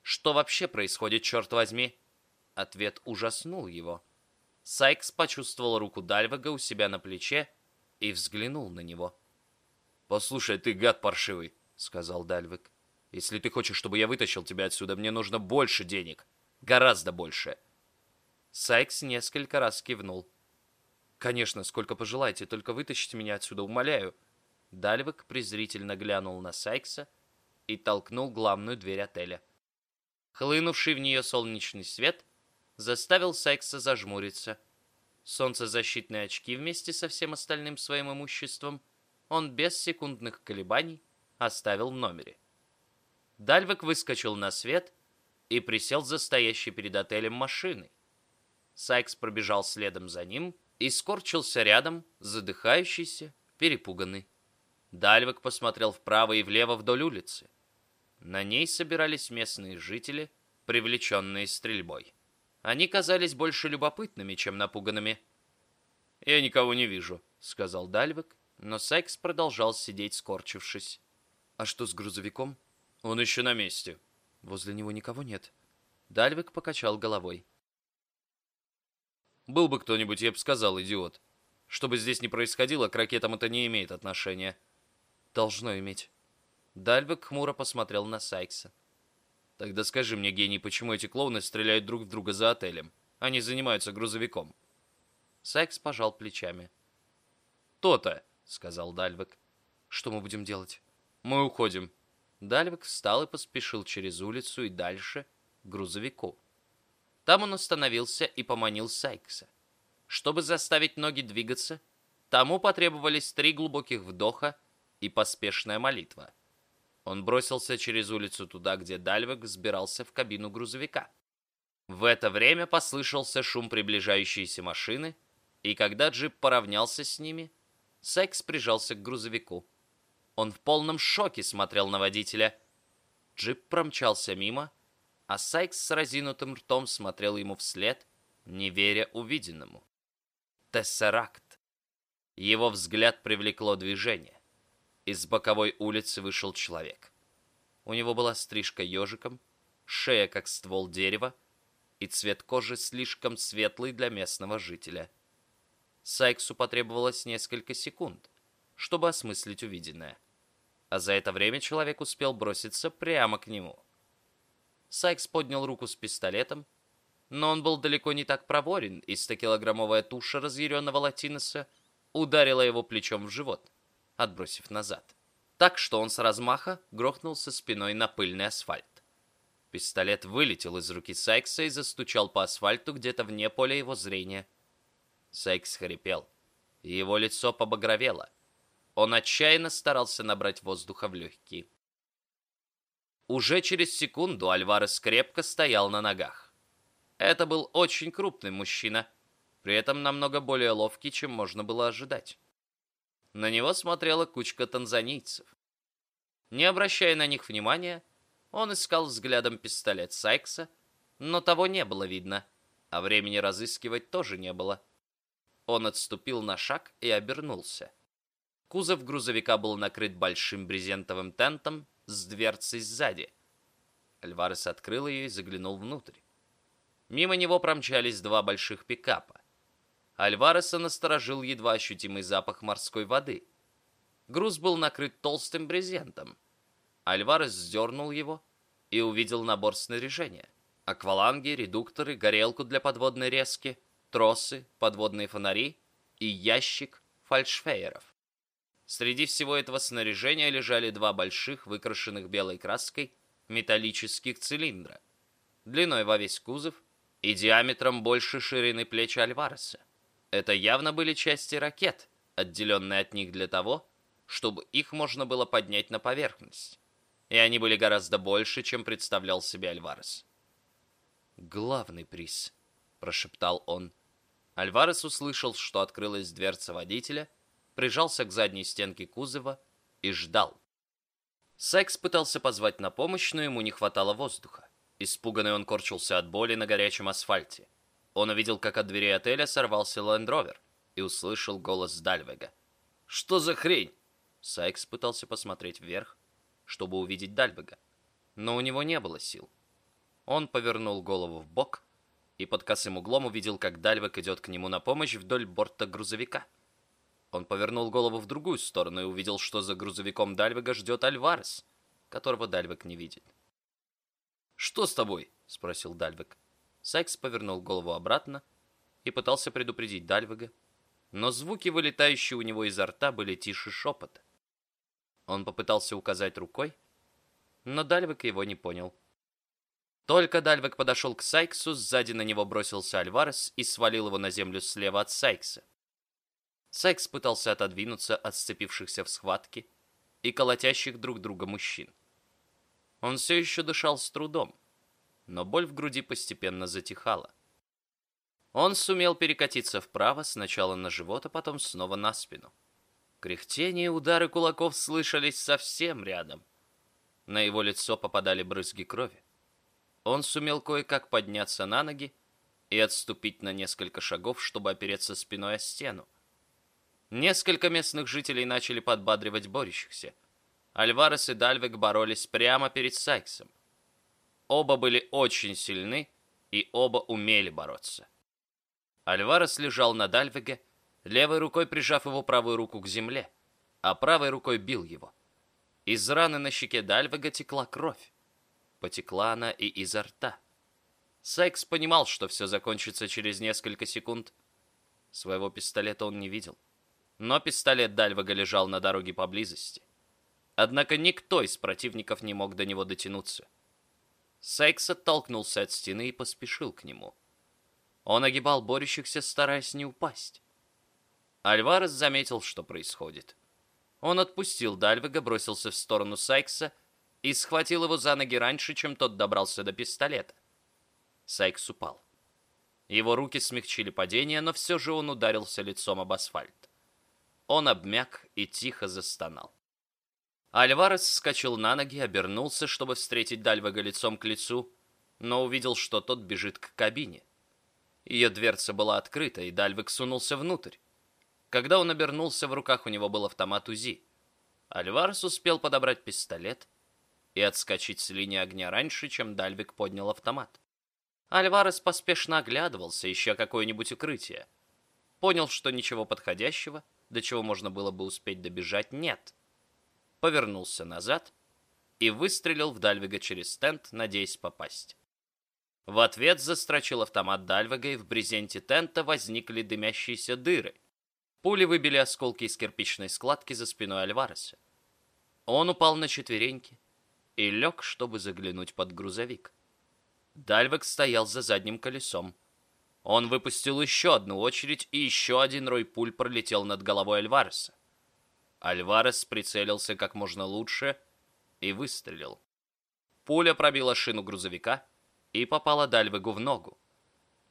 Что вообще происходит, черт возьми? Ответ ужаснул его. Сайкс почувствовал руку Дальвага у себя на плече и взглянул на него. «Послушай, ты гад паршивый», — сказал Дальвик. «Если ты хочешь, чтобы я вытащил тебя отсюда, мне нужно больше денег. Гораздо больше». Сайкс несколько раз кивнул. «Конечно, сколько пожелаете, только вытащите меня отсюда, умоляю». Дальвик презрительно глянул на Сайкса и толкнул главную дверь отеля. Хлынувший в нее солнечный свет заставил Сайкса зажмуриться. Солнцезащитные очки вместе со всем остальным своим имуществом он без секундных колебаний оставил в номере. Дальвик выскочил на свет и присел за стоящей перед отелем машиной. Сайкс пробежал следом за ним и скорчился рядом, задыхающийся, перепуганный. Дальвик посмотрел вправо и влево вдоль улицы. На ней собирались местные жители, привлеченные стрельбой. Они казались больше любопытными, чем напуганными. «Я никого не вижу», — сказал Дальвик, но Сайкс продолжал сидеть, скорчившись. «А что с грузовиком?» «Он еще на месте». «Возле него никого нет». Дальвик покачал головой. «Был бы кто-нибудь, я бы сказал, идиот. Что бы здесь ни происходило, к ракетам это не имеет отношения». «Должно иметь». Дальвик хмуро посмотрел на Сайкса. «Тогда скажи мне, гений, почему эти клоуны стреляют друг в друга за отелем? Они занимаются грузовиком». Сайкс пожал плечами. «То-то», — сказал Дальвик. «Что мы будем делать?» «Мы уходим». Дальвик встал и поспешил через улицу и дальше к грузовику. Там он остановился и поманил Сайкса. Чтобы заставить ноги двигаться, тому потребовались три глубоких вдоха и поспешная молитва. Он бросился через улицу туда, где Дальвик сбирался в кабину грузовика. В это время послышался шум приближающейся машины, и когда джип поравнялся с ними, Секс прижался к грузовику. Он в полном шоке смотрел на водителя. Джип промчался мимо, а Сайкс с разинутым ртом смотрел ему вслед, не веря увиденному. Тессеракт. Его взгляд привлекло движение. Из боковой улицы вышел человек. У него была стрижка ежиком, шея как ствол дерева и цвет кожи слишком светлый для местного жителя – Сайксу потребовалось несколько секунд, чтобы осмыслить увиденное. А за это время человек успел броситься прямо к нему. Сайкс поднял руку с пистолетом, но он был далеко не так проворен, и 100-килограммовая туша разъяренного латиноса ударила его плечом в живот, отбросив назад. Так что он с размаха грохнулся спиной на пыльный асфальт. Пистолет вылетел из руки Сайкса и застучал по асфальту где-то вне поля его зрения. Сайкс хрипел. Его лицо побагровело. Он отчаянно старался набрать воздуха в легкие. Уже через секунду Альварес крепко стоял на ногах. Это был очень крупный мужчина, при этом намного более ловкий, чем можно было ожидать. На него смотрела кучка танзанийцев. Не обращая на них внимания, он искал взглядом пистолет Сайкса, но того не было видно, а времени разыскивать тоже не было. Он отступил на шаг и обернулся. Кузов грузовика был накрыт большим брезентовым тентом с дверцей сзади. Альварес открыл ее и заглянул внутрь. Мимо него промчались два больших пикапа. Альвареса насторожил едва ощутимый запах морской воды. Груз был накрыт толстым брезентом. Альварес сдернул его и увидел набор снаряжения. Акваланги, редукторы, горелку для подводной резки, тросы, подводные фонари и ящик фальшфейеров. Среди всего этого снаряжения лежали два больших, выкрашенных белой краской, металлических цилиндра, длиной во весь кузов и диаметром больше ширины плеч Альвареса. Это явно были части ракет, отделенные от них для того, чтобы их можно было поднять на поверхность. И они были гораздо больше, чем представлял себе Альварес. «Главный приз», — прошептал он, — Альварес услышал, что открылась дверца водителя, прижался к задней стенке кузова и ждал. Секс пытался позвать на помощь, но ему не хватало воздуха. Испуганный он корчился от боли на горячем асфальте. Он увидел, как от дверей отеля сорвался лендровер и услышал голос Дальвега. «Что за хрень?» Сайкс пытался посмотреть вверх, чтобы увидеть Дальвега, но у него не было сил. Он повернул голову в бок и под косым углом увидел, как Дальвек идет к нему на помощь вдоль борта грузовика. Он повернул голову в другую сторону и увидел, что за грузовиком Дальвега ждет Альварес, которого Дальвек не видит. «Что с тобой?» — спросил Дальвек. Сайкс повернул голову обратно и пытался предупредить Дальвега, но звуки, вылетающие у него изо рта, были тише шепота. Он попытался указать рукой, но Дальвек его не понял. Только Дальвек подошел к Сайксу, сзади на него бросился Альварес и свалил его на землю слева от Сайкса. Сайкс пытался отодвинуться от сцепившихся в схватке и колотящих друг друга мужчин. Он все еще дышал с трудом, но боль в груди постепенно затихала. Он сумел перекатиться вправо, сначала на живот, а потом снова на спину. кряхтении удары кулаков слышались совсем рядом. На его лицо попадали брызги крови. Он сумел кое-как подняться на ноги и отступить на несколько шагов, чтобы опереться спиной о стену. Несколько местных жителей начали подбадривать борющихся. Альварес и Дальвек боролись прямо перед Сайксом. Оба были очень сильны, и оба умели бороться. Альварес лежал на Дальвеге, левой рукой прижав его правую руку к земле, а правой рукой бил его. Из раны на щеке Дальвега текла кровь. Потекла она и изо рта. Сайкс понимал, что все закончится через несколько секунд. Своего пистолета он не видел. Но пистолет Дальвега лежал на дороге поблизости. Однако никто из противников не мог до него дотянуться. Сайкс оттолкнулся от стены и поспешил к нему. Он огибал борющихся, стараясь не упасть. Альварес заметил, что происходит. Он отпустил Дальвега, бросился в сторону Сайкса и схватил его за ноги раньше, чем тот добрался до пистолета. Сайкс упал. Его руки смягчили падение, но все же он ударился лицом об асфальт. Он обмяк и тихо застонал. Альварес вскочил на ноги, обернулся, чтобы встретить Дальвега лицом к лицу, но увидел, что тот бежит к кабине. Ее дверца была открыта, и Дальвег сунулся внутрь. Когда он обернулся, в руках у него был автомат УЗИ. Альварес успел подобрать пистолет и отскочить с линии огня раньше, чем Дальвик поднял автомат. Альварес поспешно оглядывался, ища какое-нибудь укрытие. Понял, что ничего подходящего, до чего можно было бы успеть добежать, нет повернулся назад и выстрелил в Дальвига через стенд, надеясь попасть. В ответ застрочил автомат Дальвига, и в брезенте тента возникли дымящиеся дыры. Пули выбили осколки из кирпичной складки за спиной Альвареса. Он упал на четвереньки и лег, чтобы заглянуть под грузовик. Дальвик стоял за задним колесом. Он выпустил еще одну очередь, и еще один рой пуль пролетел над головой Альвареса. Альварес прицелился как можно лучше и выстрелил. Пуля пробила шину грузовика и попала Дальвегу в ногу.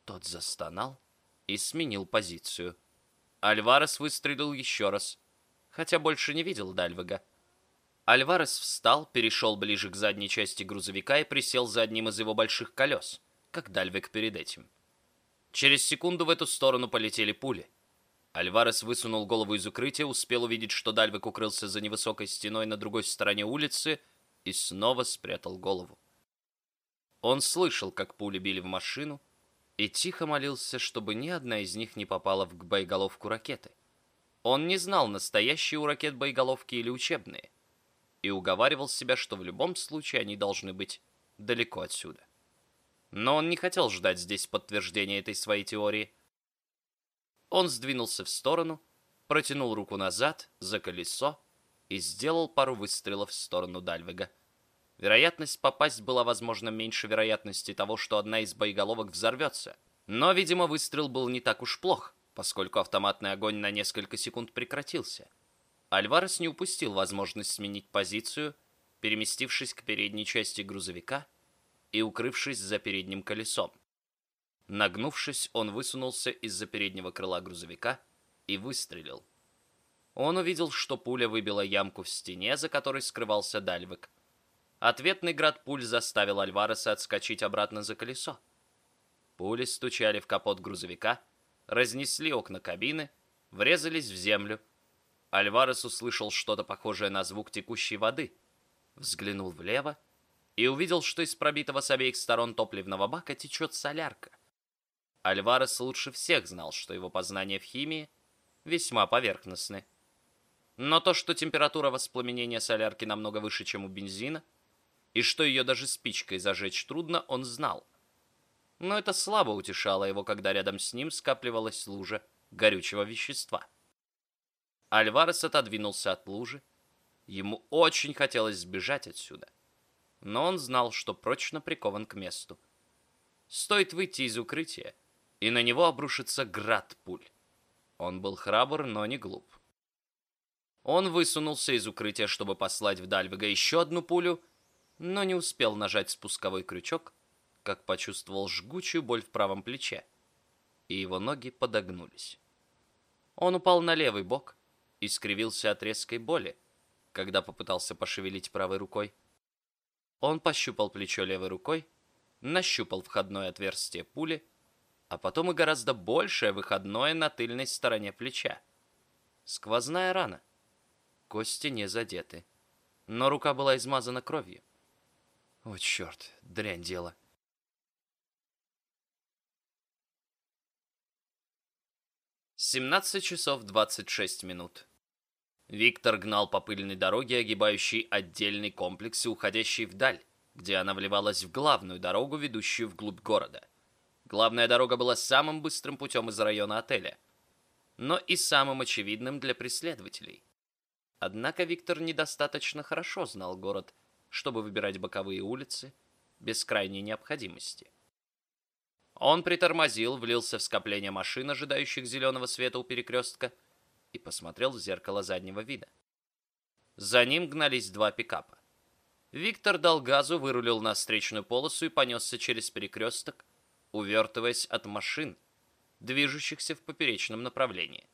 Тот застонал и сменил позицию. Альварес выстрелил еще раз, хотя больше не видел Дальвега. Альварес встал, перешел ближе к задней части грузовика и присел за одним из его больших колес, как Дальвег перед этим. Через секунду в эту сторону полетели пули. Альварес высунул голову из укрытия, успел увидеть, что Дальвик укрылся за невысокой стеной на другой стороне улицы и снова спрятал голову. Он слышал, как пули били в машину, и тихо молился, чтобы ни одна из них не попала в боеголовку ракеты. Он не знал, настоящие у ракет боеголовки или учебные, и уговаривал себя, что в любом случае они должны быть далеко отсюда. Но он не хотел ждать здесь подтверждения этой своей теории – он сдвинулся в сторону, протянул руку назад, за колесо, и сделал пару выстрелов в сторону Дальвега. Вероятность попасть была, возможно, меньше вероятности того, что одна из боеголовок взорвется. Но, видимо, выстрел был не так уж плох, поскольку автоматный огонь на несколько секунд прекратился. Альварес не упустил возможность сменить позицию, переместившись к передней части грузовика и укрывшись за передним колесом. Нагнувшись, он высунулся из-за переднего крыла грузовика и выстрелил. Он увидел, что пуля выбила ямку в стене, за которой скрывался Дальвик. Ответный град пуль заставил Альвареса отскочить обратно за колесо. Пули стучали в капот грузовика, разнесли окна кабины, врезались в землю. Альварес услышал что-то похожее на звук текущей воды, взглянул влево и увидел, что из пробитого с обеих сторон топливного бака течет солярка. Альварес лучше всех знал, что его познания в химии весьма поверхностны. Но то, что температура воспламенения солярки намного выше, чем у бензина, и что ее даже спичкой зажечь трудно, он знал. Но это слабо утешало его, когда рядом с ним скапливалась лужа горючего вещества. Альварес отодвинулся от лужи. Ему очень хотелось сбежать отсюда. Но он знал, что прочно прикован к месту. Стоит выйти из укрытия, и на него обрушится град пуль. Он был храбр, но не глуп. Он высунулся из укрытия, чтобы послать в Дальвига еще одну пулю, но не успел нажать спусковой крючок, как почувствовал жгучую боль в правом плече, и его ноги подогнулись. Он упал на левый бок и скривился от резкой боли, когда попытался пошевелить правой рукой. Он пощупал плечо левой рукой, нащупал входное отверстие пули, а потом и гораздо большее выходное на тыльной стороне плеча. Сквозная рана. Кости не задеты. Но рука была измазана кровью. О, черт, дрянь дело. Семнадцать часов двадцать шесть минут. Виктор гнал по пыльной дороге, огибающей отдельный комплекс и уходящий вдаль, где она вливалась в главную дорогу, ведущую вглубь города. Главная дорога была самым быстрым путем из района отеля, но и самым очевидным для преследователей. Однако Виктор недостаточно хорошо знал город, чтобы выбирать боковые улицы без крайней необходимости. Он притормозил, влился в скопление машин, ожидающих зеленого света у перекрестка, и посмотрел в зеркало заднего вида. За ним гнались два пикапа. Виктор дал газу, вырулил на встречную полосу и понесся через перекресток, увертываясь от машин, движущихся в поперечном направлении.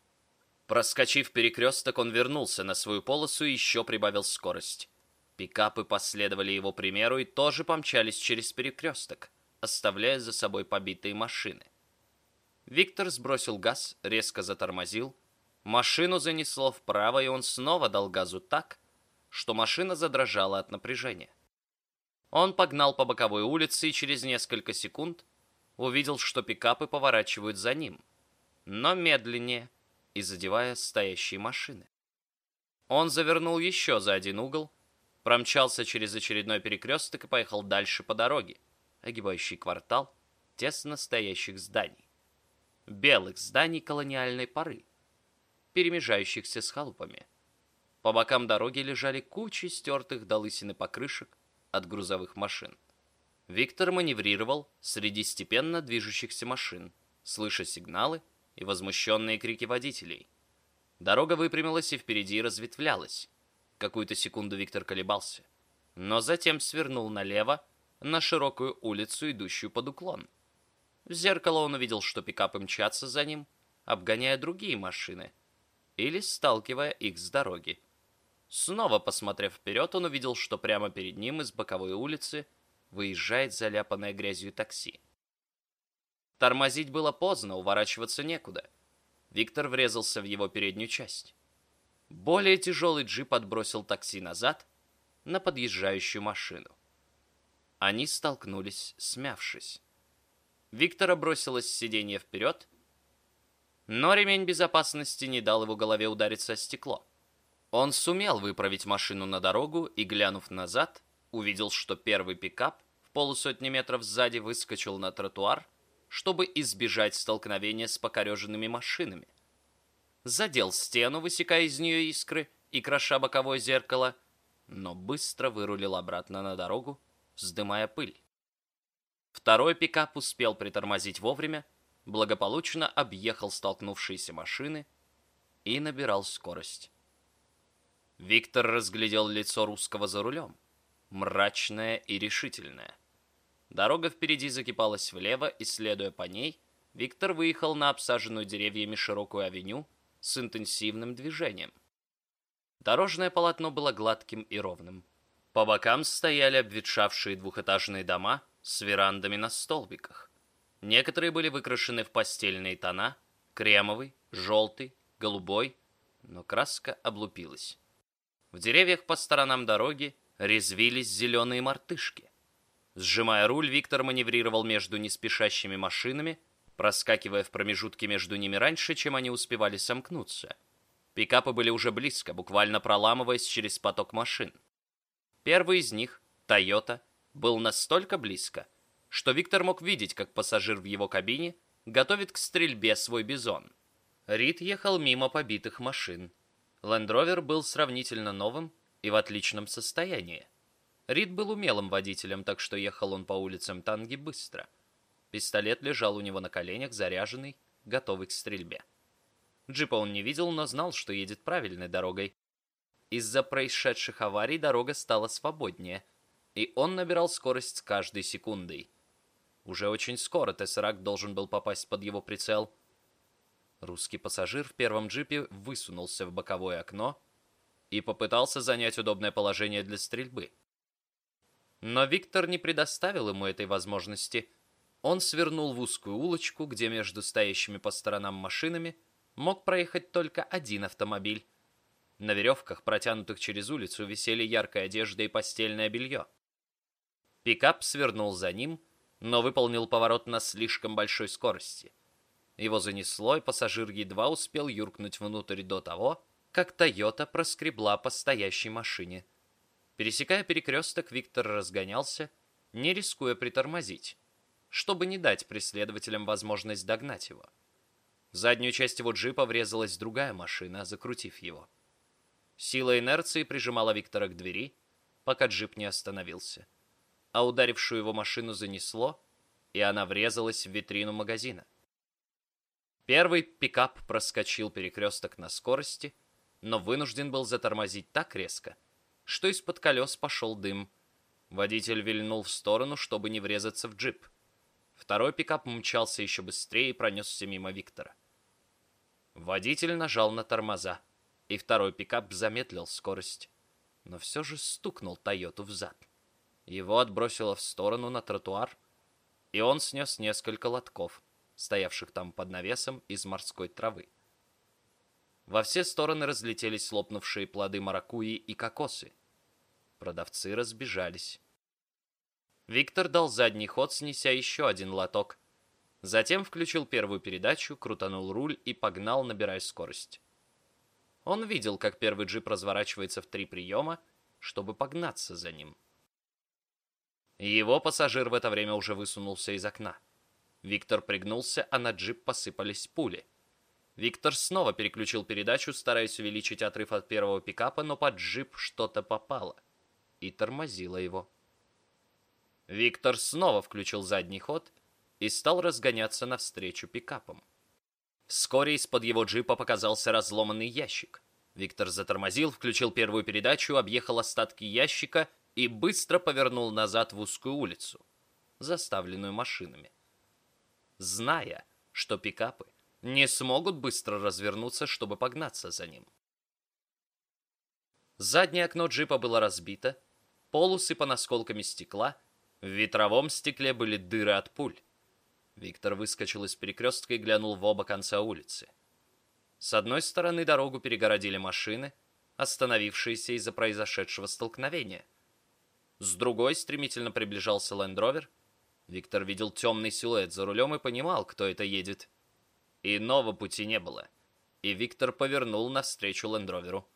Проскочив перекресток, он вернулся на свою полосу и еще прибавил скорость. Пикапы последовали его примеру и тоже помчались через перекресток, оставляя за собой побитые машины. Виктор сбросил газ, резко затормозил, Машину занесло вправо, и он снова дал газу так, что машина задрожала от напряжения. Он погнал по боковой улице и через несколько секунд увидел, что пикапы поворачивают за ним, но медленнее и задевая стоящие машины. Он завернул еще за один угол, промчался через очередной перекресток и поехал дальше по дороге, огибающий квартал тесно стоящих зданий. Белых зданий колониальной поры перемежающихся с халупами. По бокам дороги лежали кучи стертых до лысины покрышек от грузовых машин. Виктор маневрировал среди степенно движущихся машин, слыша сигналы и возмущенные крики водителей. Дорога выпрямилась и впереди разветвлялась. Какую-то секунду Виктор колебался, но затем свернул налево на широкую улицу, идущую под уклон. В зеркало он увидел, что пикапы мчатся за ним, обгоняя другие машины, или сталкивая их с дороги. Снова посмотрев вперед, он увидел, что прямо перед ним из боковой улицы выезжает заляпанное грязью такси. Тормозить было поздно, уворачиваться некуда. Виктор врезался в его переднюю часть. Более тяжелый джип отбросил такси назад на подъезжающую машину. Они столкнулись, смявшись. Виктора бросилось с сиденья вперед, но ремень безопасности не дал его голове удариться о стекло. Он сумел выправить машину на дорогу и, глянув назад, увидел, что первый пикап в полусотни метров сзади выскочил на тротуар, чтобы избежать столкновения с покореженными машинами. Задел стену, высекая из нее искры и кроша боковое зеркало, но быстро вырулил обратно на дорогу, вздымая пыль. Второй пикап успел притормозить вовремя, благополучно объехал столкнувшиеся машины и набирал скорость. Виктор разглядел лицо русского за рулем, мрачное и решительное. Дорога впереди закипалась влево, и, следуя по ней, Виктор выехал на обсаженную деревьями широкую авеню с интенсивным движением. Дорожное полотно было гладким и ровным. По бокам стояли обветшавшие двухэтажные дома с верандами на столбиках. Некоторые были выкрашены в постельные тона, кремовый, желтый, голубой, но краска облупилась. В деревьях по сторонам дороги резвились зеленые мартышки. Сжимая руль, Виктор маневрировал между неспешащими машинами, проскакивая в промежутки между ними раньше, чем они успевали сомкнуться. Пикапы были уже близко, буквально проламываясь через поток машин. Первый из них, Toyota, был настолько близко, что Виктор мог видеть, как пассажир в его кабине готовит к стрельбе свой бизон. Рид ехал мимо побитых машин. Лендровер был сравнительно новым и в отличном состоянии. Рид был умелым водителем, так что ехал он по улицам Танги быстро. Пистолет лежал у него на коленях, заряженный, готовый к стрельбе. Джипа он не видел, но знал, что едет правильной дорогой. Из-за происшедших аварий дорога стала свободнее, и он набирал скорость с каждой секундой. Уже очень скоро Тессеракт должен был попасть под его прицел. Русский пассажир в первом джипе высунулся в боковое окно и попытался занять удобное положение для стрельбы. Но Виктор не предоставил ему этой возможности. Он свернул в узкую улочку, где между стоящими по сторонам машинами мог проехать только один автомобиль. На веревках, протянутых через улицу, висели яркая одежда и постельное белье. Пикап свернул за ним, но выполнил поворот на слишком большой скорости. Его занесло, и пассажир едва успел юркнуть внутрь до того, как Тойота проскребла по стоящей машине. Пересекая перекресток, Виктор разгонялся, не рискуя притормозить, чтобы не дать преследователям возможность догнать его. В заднюю часть его джипа врезалась другая машина, закрутив его. Сила инерции прижимала Виктора к двери, пока джип не остановился. А ударившую его машину занесло, и она врезалась в витрину магазина. Первый пикап проскочил перекресток на скорости, но вынужден был затормозить так резко, что из-под колес пошел дым. Водитель вильнул в сторону, чтобы не врезаться в джип. Второй пикап мчался еще быстрее и пронесся мимо Виктора. Водитель нажал на тормоза и второй пикап замедлил скорость, но все же стукнул Тойоту в зад. Его отбросило в сторону на тротуар, и он снес несколько лотков, стоявших там под навесом из морской травы. Во все стороны разлетелись лопнувшие плоды маракуйи и кокосы. Продавцы разбежались. Виктор дал задний ход, снеся еще один лоток. Затем включил первую передачу, крутанул руль и погнал, набирая скорость. Он видел, как первый джип разворачивается в три приема, чтобы погнаться за ним. Его пассажир в это время уже высунулся из окна. Виктор пригнулся, а на джип посыпались пули. Виктор снова переключил передачу, стараясь увеличить отрыв от первого пикапа, но под джип что-то попало и тормозило его. Виктор снова включил задний ход и стал разгоняться навстречу пикапам. Вскоре из-под его джипа показался разломанный ящик. Виктор затормозил, включил первую передачу, объехал остатки ящика и быстро повернул назад в узкую улицу, заставленную машинами. Зная, что пикапы не смогут быстро развернуться, чтобы погнаться за ним. Заднее окно джипа было разбито, пол усыпан осколками стекла, в ветровом стекле были дыры от пуль. Виктор выскочил из перекрестка и глянул в оба конца улицы. С одной стороны дорогу перегородили машины, остановившиеся из-за произошедшего столкновения. С другой стремительно приближался лендровер. Виктор видел темный силуэт за рулем и понимал, кто это едет. Иного пути не было, и Виктор повернул навстречу лендроверу.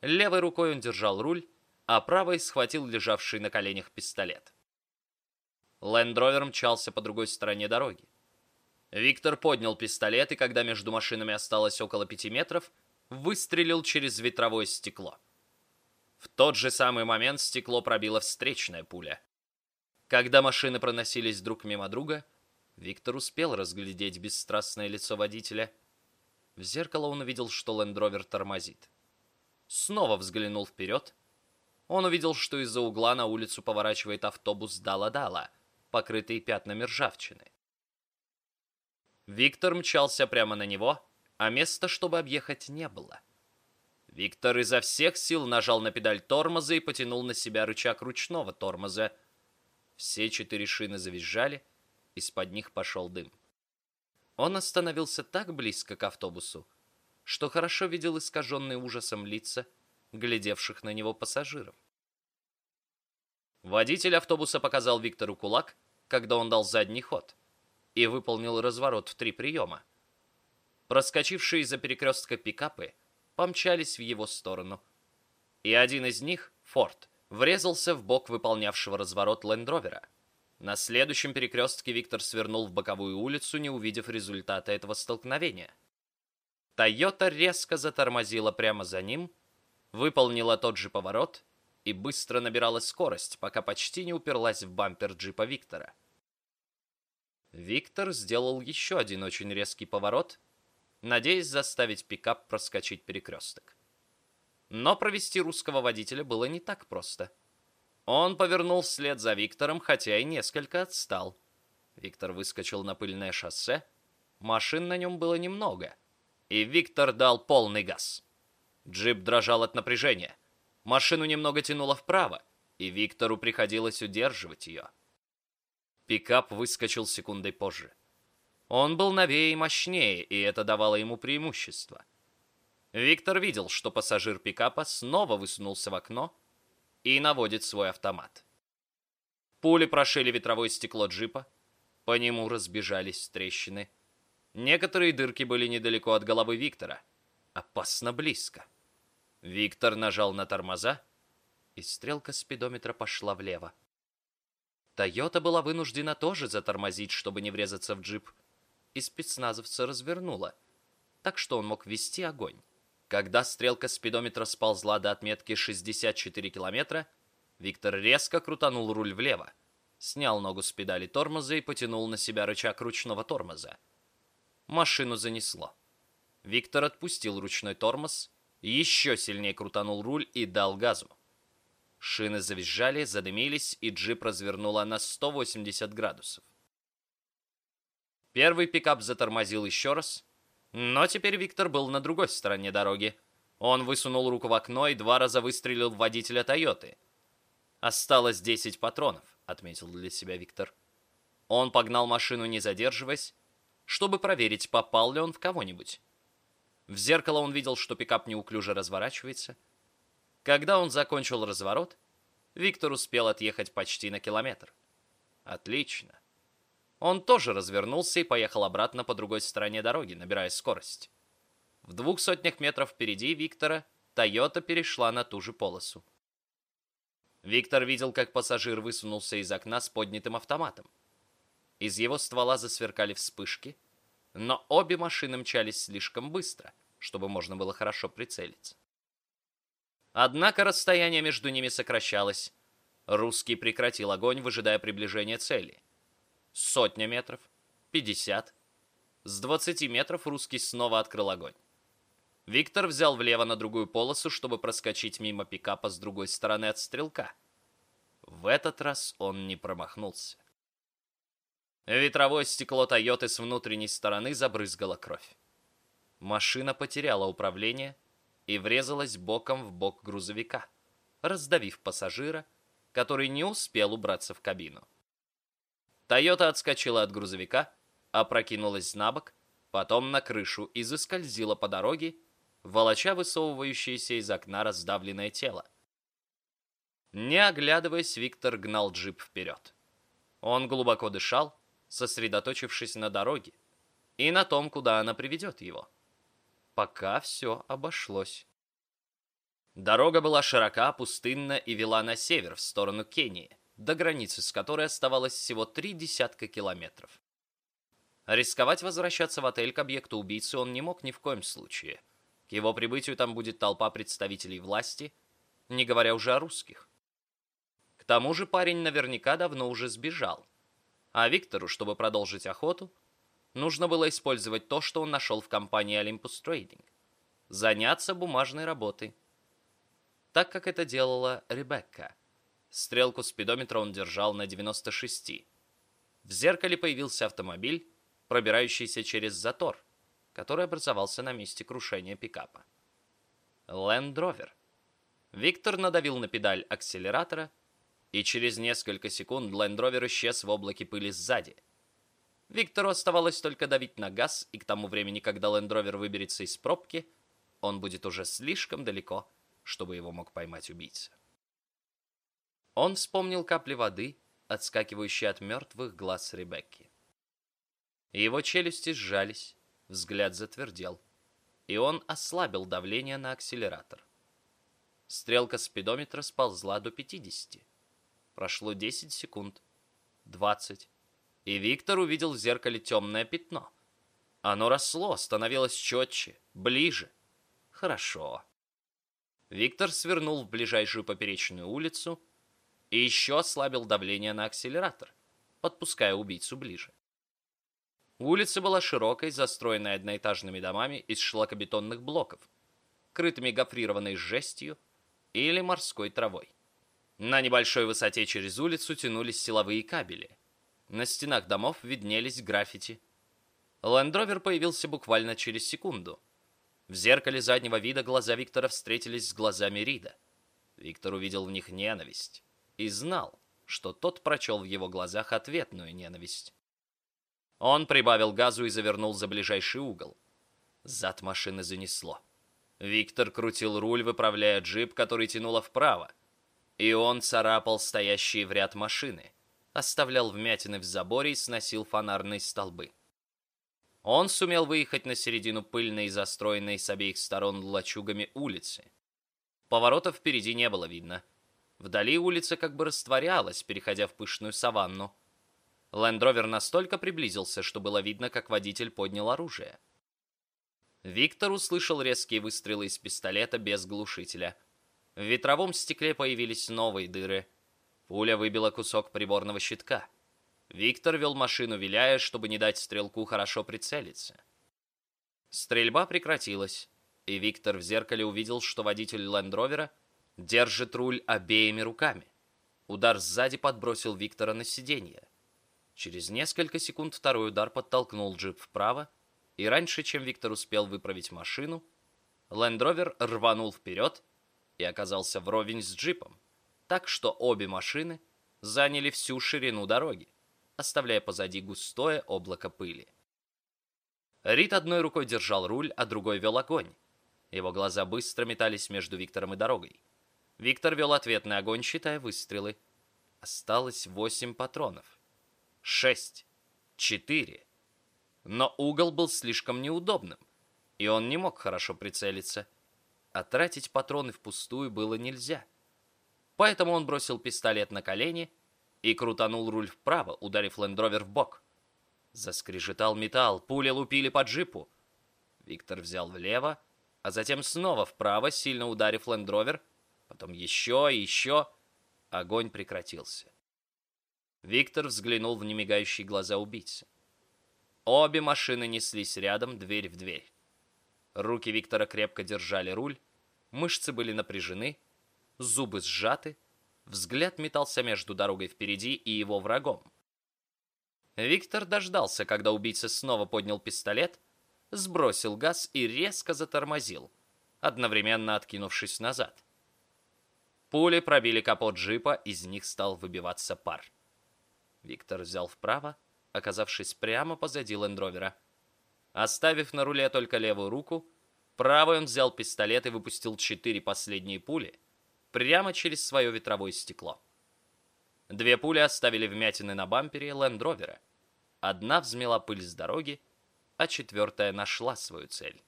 Левой рукой он держал руль, а правой схватил лежавший на коленях пистолет. Лендровер мчался по другой стороне дороги. Виктор поднял пистолет, и когда между машинами осталось около пяти метров, выстрелил через ветровое стекло. В тот же самый момент стекло пробило встречная пуля. Когда машины проносились друг мимо друга, Виктор успел разглядеть бесстрастное лицо водителя. В зеркало он увидел, что лендровер тормозит. Снова взглянул вперед. Он увидел, что из-за угла на улицу поворачивает автобус Дала-Дала — покрытый пятнами ржавчины. Виктор мчался прямо на него, а места, чтобы объехать, не было. Виктор изо всех сил нажал на педаль тормоза и потянул на себя рычаг ручного тормоза. Все четыре шины завизжали, из-под них пошел дым. Он остановился так близко к автобусу, что хорошо видел искаженные ужасом лица, глядевших на него пассажиров. Водитель автобуса показал Виктору кулак, когда он дал задний ход, и выполнил разворот в три приема. Проскочившие из-за перекрестка пикапы помчались в его сторону. И один из них, Форд, врезался в бок выполнявшего разворот лендровера. На следующем перекрестке Виктор свернул в боковую улицу, не увидев результата этого столкновения. Тойота резко затормозила прямо за ним, выполнила тот же поворот и быстро набирала скорость, пока почти не уперлась в бампер джипа Виктора. Виктор сделал еще один очень резкий поворот, надеясь заставить пикап проскочить перекресток. Но провести русского водителя было не так просто. Он повернул вслед за Виктором, хотя и несколько отстал. Виктор выскочил на пыльное шоссе. Машин на нем было немного, и Виктор дал полный газ. Джип дрожал от напряжения. Машину немного тянуло вправо, и Виктору приходилось удерживать ее. Пикап выскочил секундой позже. Он был новее и мощнее, и это давало ему преимущество. Виктор видел, что пассажир пикапа снова высунулся в окно и наводит свой автомат. Пули прошили ветровое стекло джипа, по нему разбежались трещины. Некоторые дырки были недалеко от головы Виктора, опасно близко. Виктор нажал на тормоза, и стрелка спидометра пошла влево. Тойота была вынуждена тоже затормозить, чтобы не врезаться в джип, и спецназовца развернула, так что он мог вести огонь. Когда стрелка спидометра сползла до отметки 64 километра, Виктор резко крутанул руль влево, снял ногу с педали тормоза и потянул на себя рычаг ручного тормоза. Машину занесло. Виктор отпустил ручной тормоз, еще сильнее крутанул руль и дал газу. Шины завизжали, задымились, и джип развернуло на 180 градусов. Первый пикап затормозил еще раз, но теперь Виктор был на другой стороне дороги. Он высунул руку в окно и два раза выстрелил в водителя Тойоты. «Осталось 10 патронов», — отметил для себя Виктор. Он погнал машину, не задерживаясь, чтобы проверить, попал ли он в кого-нибудь. В зеркало он видел, что пикап неуклюже разворачивается — когда он закончил разворот, Виктор успел отъехать почти на километр. Отлично. Он тоже развернулся и поехал обратно по другой стороне дороги, набирая скорость. В двух сотнях метров впереди Виктора Тойота перешла на ту же полосу. Виктор видел, как пассажир высунулся из окна с поднятым автоматом. Из его ствола засверкали вспышки, но обе машины мчались слишком быстро, чтобы можно было хорошо прицелиться. Однако расстояние между ними сокращалось. Русский прекратил огонь, выжидая приближения цели. Сотня метров, пятьдесят. С двадцати метров русский снова открыл огонь. Виктор взял влево на другую полосу, чтобы проскочить мимо пикапа с другой стороны от стрелка. В этот раз он не промахнулся. Ветровое стекло Тойоты с внутренней стороны забрызгало кровь. Машина потеряла управление и врезалась боком в бок грузовика, раздавив пассажира, который не успел убраться в кабину. Тойота отскочила от грузовика, опрокинулась на бок, потом на крышу и заскользила по дороге, волоча высовывающееся из окна раздавленное тело. Не оглядываясь, Виктор гнал джип вперед. Он глубоко дышал, сосредоточившись на дороге и на том, куда она приведет его пока все обошлось. Дорога была широка, пустынна и вела на север, в сторону Кении, до границы с которой оставалось всего три десятка километров. Рисковать возвращаться в отель к объекту убийцы он не мог ни в коем случае. К его прибытию там будет толпа представителей власти, не говоря уже о русских. К тому же парень наверняка давно уже сбежал. А Виктору, чтобы продолжить охоту, нужно было использовать то, что он нашел в компании Olympus Trading. Заняться бумажной работой. Так как это делала Ребекка. Стрелку спидометра он держал на 96. В зеркале появился автомобиль, пробирающийся через затор, который образовался на месте крушения пикапа. Land Rover. Виктор надавил на педаль акселератора, и через несколько секунд Land Rover исчез в облаке пыли сзади – Виктору оставалось только давить на газ, и к тому времени, когда Лендровер выберется из пробки, он будет уже слишком далеко, чтобы его мог поймать убийца. Он вспомнил капли воды, отскакивающие от мертвых глаз Ребекки. Его челюсти сжались, взгляд затвердел, и он ослабил давление на акселератор. Стрелка спидометра сползла до 50. Прошло 10 секунд, 20, и Виктор увидел в зеркале темное пятно. Оно росло, становилось четче, ближе. Хорошо. Виктор свернул в ближайшую поперечную улицу и еще ослабил давление на акселератор, подпуская убийцу ближе. Улица была широкой, застроенной одноэтажными домами из шлакобетонных блоков, крытыми гофрированной жестью или морской травой. На небольшой высоте через улицу тянулись силовые кабели – на стенах домов виднелись граффити. Лендровер появился буквально через секунду. В зеркале заднего вида глаза Виктора встретились с глазами Рида. Виктор увидел в них ненависть и знал, что тот прочел в его глазах ответную ненависть. Он прибавил газу и завернул за ближайший угол. Зад машины занесло. Виктор крутил руль, выправляя джип, который тянуло вправо. И он царапал стоящие в ряд машины, оставлял вмятины в заборе и сносил фонарные столбы. Он сумел выехать на середину пыльной и застроенной с обеих сторон лачугами улицы. Поворотов впереди не было видно. Вдали улица как бы растворялась, переходя в пышную саванну. Лендровер настолько приблизился, что было видно, как водитель поднял оружие. Виктор услышал резкие выстрелы из пистолета без глушителя. В ветровом стекле появились новые дыры. Пуля выбила кусок приборного щитка. Виктор вел машину, виляя, чтобы не дать стрелку хорошо прицелиться. Стрельба прекратилась, и Виктор в зеркале увидел, что водитель Лендровера держит руль обеими руками. Удар сзади подбросил Виктора на сиденье. Через несколько секунд второй удар подтолкнул джип вправо, и раньше, чем Виктор успел выправить машину, Лендровер рванул вперед и оказался вровень с джипом, так что обе машины заняли всю ширину дороги оставляя позади густое облако пыли. Рид одной рукой держал руль, а другой вел огонь. Его глаза быстро метались между Виктором и дорогой. Виктор вел ответный огонь, считая выстрелы. Осталось восемь патронов. Шесть. Четыре. Но угол был слишком неудобным, и он не мог хорошо прицелиться. А тратить патроны впустую было нельзя. Поэтому он бросил пистолет на колени и крутанул руль вправо, ударив лендровер в бок. Заскрежетал металл, пули лупили по джипу. Виктор взял влево, а затем снова вправо, сильно ударив лендровер, потом еще и еще. Огонь прекратился. Виктор взглянул в немигающие глаза убийцы. Обе машины неслись рядом, дверь в дверь. Руки Виктора крепко держали руль, мышцы были напряжены, зубы сжаты, Взгляд метался между дорогой впереди и его врагом. Виктор дождался, когда убийца снова поднял пистолет, сбросил газ и резко затормозил, одновременно откинувшись назад. Пули пробили капот джипа, из них стал выбиваться пар. Виктор взял вправо, оказавшись прямо позади лендровера. Оставив на руле только левую руку, правой он взял пистолет и выпустил четыре последние пули, прямо через свое ветровое стекло. Две пули оставили вмятины на бампере лендровера. Одна взмела пыль с дороги, а четвертая нашла свою цель.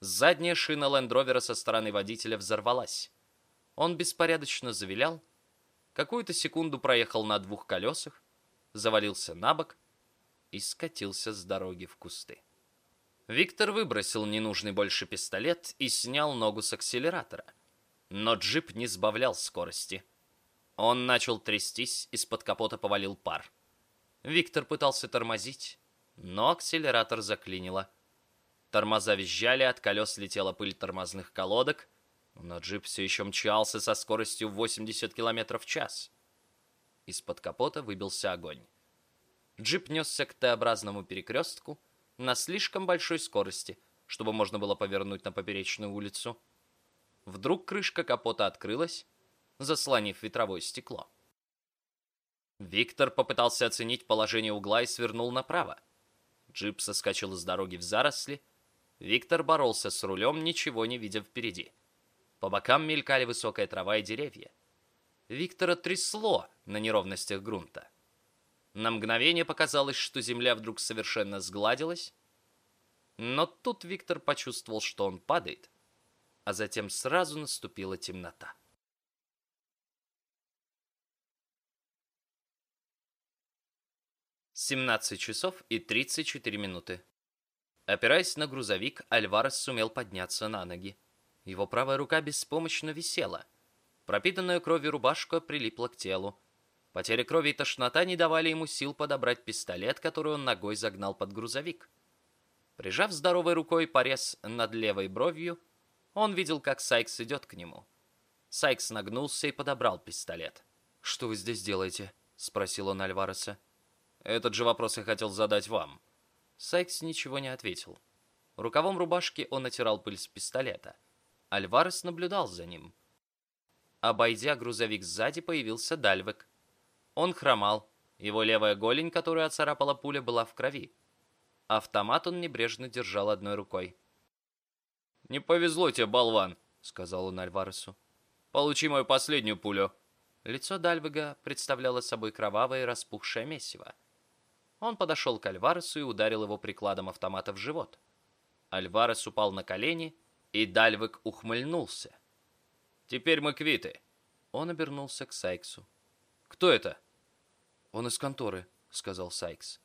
Задняя шина лендровера со стороны водителя взорвалась. Он беспорядочно завилял, какую-то секунду проехал на двух колесах, завалился на бок и скатился с дороги в кусты. Виктор выбросил ненужный больше пистолет и снял ногу с акселератора — но джип не сбавлял скорости. Он начал трястись, из-под капота повалил пар. Виктор пытался тормозить, но акселератор заклинило. Тормоза визжали, от колес летела пыль тормозных колодок, но джип все еще мчался со скоростью 80 км в час. Из-под капота выбился огонь. Джип несся к Т-образному перекрестку на слишком большой скорости, чтобы можно было повернуть на поперечную улицу. Вдруг крышка капота открылась, заслонив ветровое стекло. Виктор попытался оценить положение угла и свернул направо. Джип соскочил с дороги в заросли. Виктор боролся с рулем, ничего не видя впереди. По бокам мелькали высокая трава и деревья. Виктора трясло на неровностях грунта. На мгновение показалось, что земля вдруг совершенно сгладилась. Но тут Виктор почувствовал, что он падает, а затем сразу наступила темнота. Семнадцать часов и тридцать четыре минуты. Опираясь на грузовик, Альварес сумел подняться на ноги. Его правая рука беспомощно висела. Пропитанная кровью рубашка прилипла к телу. Потеря крови и тошнота не давали ему сил подобрать пистолет, который он ногой загнал под грузовик. Прижав здоровой рукой порез над левой бровью, он видел, как Сайкс идет к нему. Сайкс нагнулся и подобрал пистолет. «Что вы здесь делаете?» — спросил он Альвареса. «Этот же вопрос я хотел задать вам. Сайкс ничего не ответил. Рукавом рубашки он отирал пыль с пистолета. Альварес наблюдал за ним. Обойдя грузовик сзади, появился Дальвек. Он хромал. Его левая голень, которую оцарапала пуля, была в крови. Автомат он небрежно держал одной рукой. «Не повезло тебе, болван», — сказал он Альваресу. «Получи мою последнюю пулю». Лицо Дальвега представляло собой кровавое распухшее месиво. Он подошел к Альваресу и ударил его прикладом автомата в живот. Альварес упал на колени, и Дальвек ухмыльнулся. «Теперь мы квиты». Он обернулся к Сайксу. «Кто это?» «Он из конторы», — сказал Сайкс.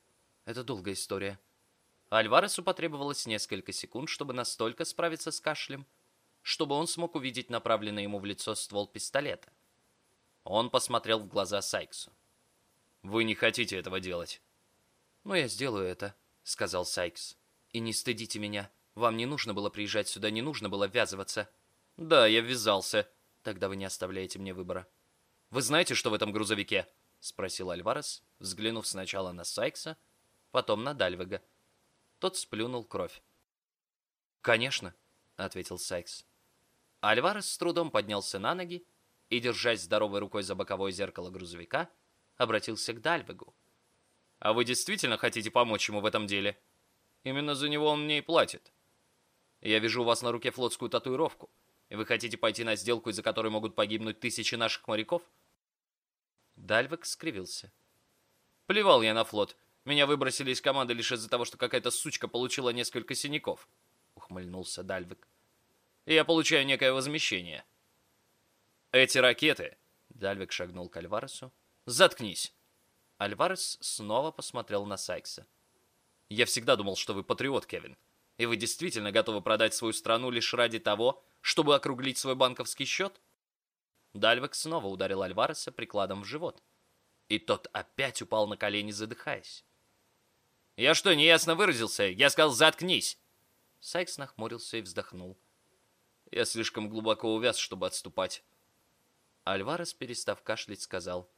«Это долгая история». Альваресу потребовалось несколько секунд, чтобы настолько справиться с кашлем, чтобы он смог увидеть направленный ему в лицо ствол пистолета. Он посмотрел в глаза Сайксу. «Вы не хотите этого делать?» «Но я сделаю это», — сказал Сайкс. «И не стыдите меня. Вам не нужно было приезжать сюда, не нужно было ввязываться». «Да, я ввязался». «Тогда вы не оставляете мне выбора». «Вы знаете, что в этом грузовике?» — спросил Альварес, взглянув сначала на Сайкса, потом на Дальвега. Тот сплюнул кровь. «Конечно», — ответил Сайкс. Альварес с трудом поднялся на ноги и, держась здоровой рукой за боковое зеркало грузовика, обратился к Дальвегу. «А вы действительно хотите помочь ему в этом деле? Именно за него он мне и платит. Я вижу у вас на руке флотскую татуировку, и вы хотите пойти на сделку, из-за которой могут погибнуть тысячи наших моряков?» Дальвек скривился. «Плевал я на флот. Меня выбросили из команды лишь из-за того, что какая-то сучка получила несколько синяков», — ухмыльнулся Дальвик. «И я получаю некое возмещение». «Эти ракеты...» — Дальвик шагнул к Альваресу. «Заткнись!» Альварес снова посмотрел на Сайкса. «Я всегда думал, что вы патриот, Кевин. И вы действительно готовы продать свою страну лишь ради того, чтобы округлить свой банковский счет?» Дальвик снова ударил Альвареса прикладом в живот. И тот опять упал на колени, задыхаясь. «Я что, неясно выразился? Я сказал, заткнись!» Сайкс нахмурился и вздохнул. «Я слишком глубоко увяз, чтобы отступать». Альварес, перестав кашлять, сказал.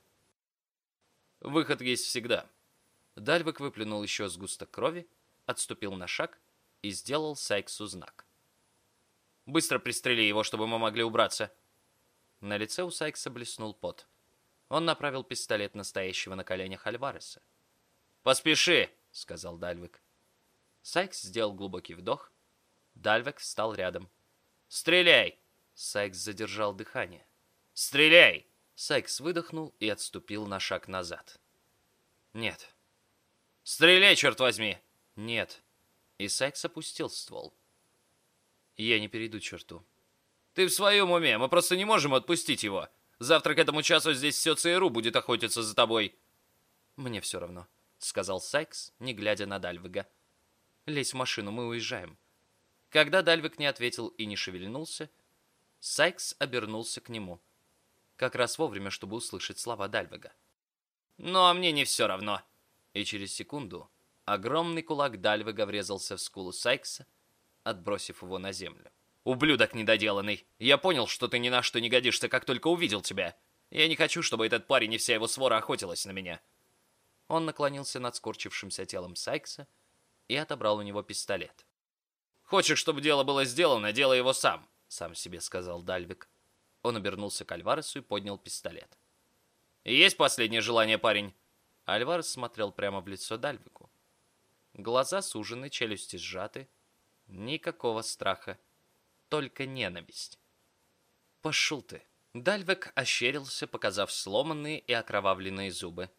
«Выход есть всегда». Дальвик выплюнул еще сгусток крови, отступил на шаг и сделал Сайксу знак. «Быстро пристрели его, чтобы мы могли убраться». На лице у Сайкса блеснул пот. Он направил пистолет настоящего на коленях Альвареса. «Поспеши!» — сказал Дальвик. Сайкс сделал глубокий вдох. Дальвик встал рядом. «Стреляй!» Сайкс задержал дыхание. «Стреляй!» Сайкс выдохнул и отступил на шаг назад. «Нет». «Стреляй, черт возьми!» «Нет». И Сайкс опустил ствол. «Я не перейду черту». «Ты в своем уме, мы просто не можем отпустить его. Завтра к этому часу здесь все ЦРУ будет охотиться за тобой». «Мне все равно», сказал Сайкс, не глядя на Дальвига. «Лезь в машину, мы уезжаем». Когда Дальвик не ответил и не шевельнулся, Сайкс обернулся к нему. Как раз вовремя, чтобы услышать слова Дальвига. «Ну, а мне не все равно». И через секунду огромный кулак Дальвига врезался в скулу Сайкса, отбросив его на землю. «Ублюдок недоделанный! Я понял, что ты ни на что не годишься, как только увидел тебя. Я не хочу, чтобы этот парень и вся его свора охотилась на меня. Он наклонился над скорчившимся телом Сайкса и отобрал у него пистолет. «Хочешь, чтобы дело было сделано, делай его сам», — сам себе сказал Дальвик. Он обернулся к Альваресу и поднял пистолет. «Есть последнее желание, парень?» Альварес смотрел прямо в лицо Дальвику. Глаза сужены, челюсти сжаты. Никакого страха, только ненависть. «Пошел ты!» Дальвик ощерился, показав сломанные и окровавленные зубы.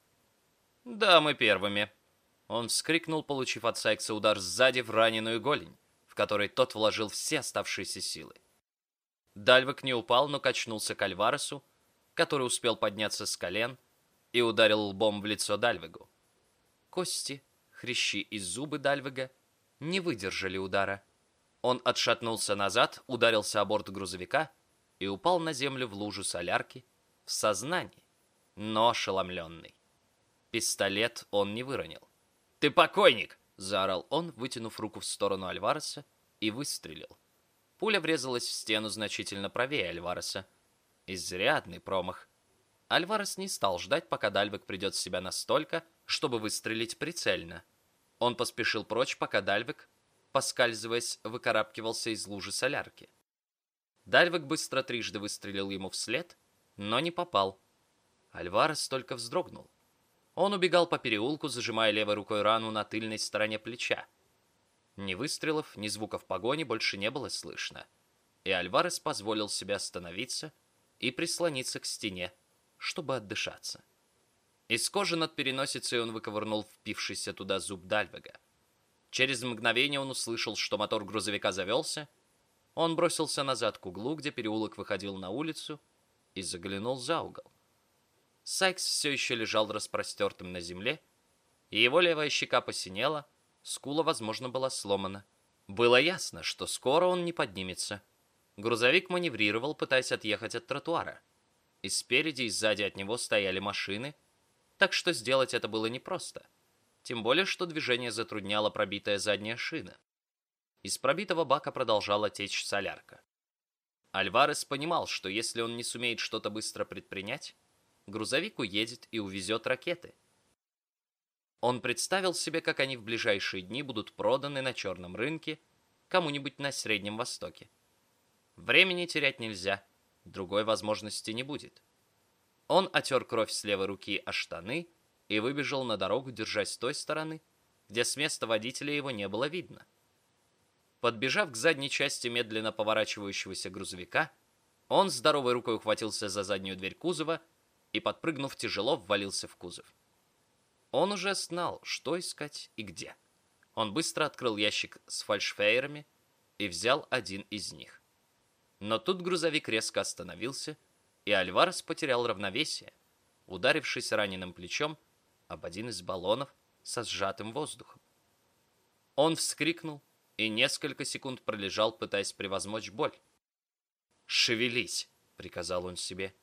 «Да, мы первыми». Он вскрикнул, получив от Сайкса удар сзади в раненую голень, в которой тот вложил все оставшиеся силы. Дальвик не упал, но качнулся к Альваресу, который успел подняться с колен и ударил лбом в лицо Дальвигу. Кости, хрящи и зубы Дальвига не выдержали удара. Он отшатнулся назад, ударился о борт грузовика и упал на землю в лужу солярки в сознании, но ошеломленный. Пистолет он не выронил. «Ты покойник!» — заорал он, вытянув руку в сторону Альвареса, и выстрелил. Пуля врезалась в стену значительно правее Альвареса. Изрядный промах. Альварес не стал ждать, пока Дальвик придет в себя настолько, чтобы выстрелить прицельно. Он поспешил прочь, пока Дальвик, поскальзываясь, выкарабкивался из лужи солярки. Дальвик быстро трижды выстрелил ему вслед, но не попал. Альварес только вздрогнул. Он убегал по переулку, зажимая левой рукой рану на тыльной стороне плеча. Ни выстрелов, ни звуков погони больше не было слышно. И Альварес позволил себе остановиться и прислониться к стене, чтобы отдышаться. Из кожи над переносицей он выковырнул впившийся туда зуб Дальвега. Через мгновение он услышал, что мотор грузовика завелся. Он бросился назад к углу, где переулок выходил на улицу, и заглянул за угол. Сайкс все еще лежал распростертым на земле, и его левая щека посинела, скула, возможно, была сломана. Было ясно, что скоро он не поднимется. Грузовик маневрировал, пытаясь отъехать от тротуара. И спереди, и сзади от него стояли машины, так что сделать это было непросто. Тем более, что движение затрудняла пробитая задняя шина. Из пробитого бака продолжала течь солярка. Альварес понимал, что если он не сумеет что-то быстро предпринять, грузовик уедет и увезет ракеты. Он представил себе, как они в ближайшие дни будут проданы на черном рынке кому-нибудь на Среднем Востоке. Времени терять нельзя, другой возможности не будет. Он отер кровь с левой руки о штаны и выбежал на дорогу, держась с той стороны, где с места водителя его не было видно. Подбежав к задней части медленно поворачивающегося грузовика, он здоровой рукой ухватился за заднюю дверь кузова и, подпрыгнув тяжело, ввалился в кузов. Он уже знал, что искать и где. Он быстро открыл ящик с фальшфейерами и взял один из них. Но тут грузовик резко остановился, и Альварес потерял равновесие, ударившись раненым плечом об один из баллонов со сжатым воздухом. Он вскрикнул и несколько секунд пролежал, пытаясь превозмочь боль. «Шевелись!» — приказал он себе.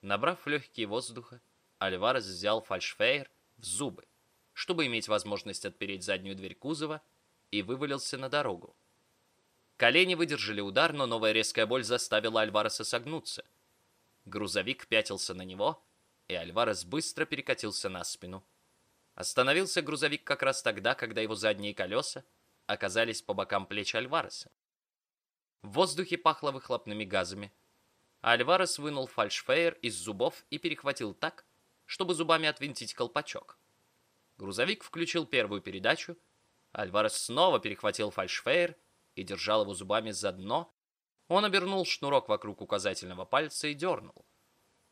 Набрав легкие воздуха, Альварес взял фальшфейер в зубы, чтобы иметь возможность отпереть заднюю дверь кузова, и вывалился на дорогу. Колени выдержали удар, но новая резкая боль заставила Альвареса согнуться. Грузовик пятился на него, и Альварес быстро перекатился на спину. Остановился грузовик как раз тогда, когда его задние колеса оказались по бокам плеч Альвареса. В воздухе пахло выхлопными газами, Альварес вынул фальшфейер из зубов и перехватил так, чтобы зубами отвинтить колпачок. Грузовик включил первую передачу, Альварес снова перехватил фальшфейер и держал его зубами за дно. Он обернул шнурок вокруг указательного пальца и дернул.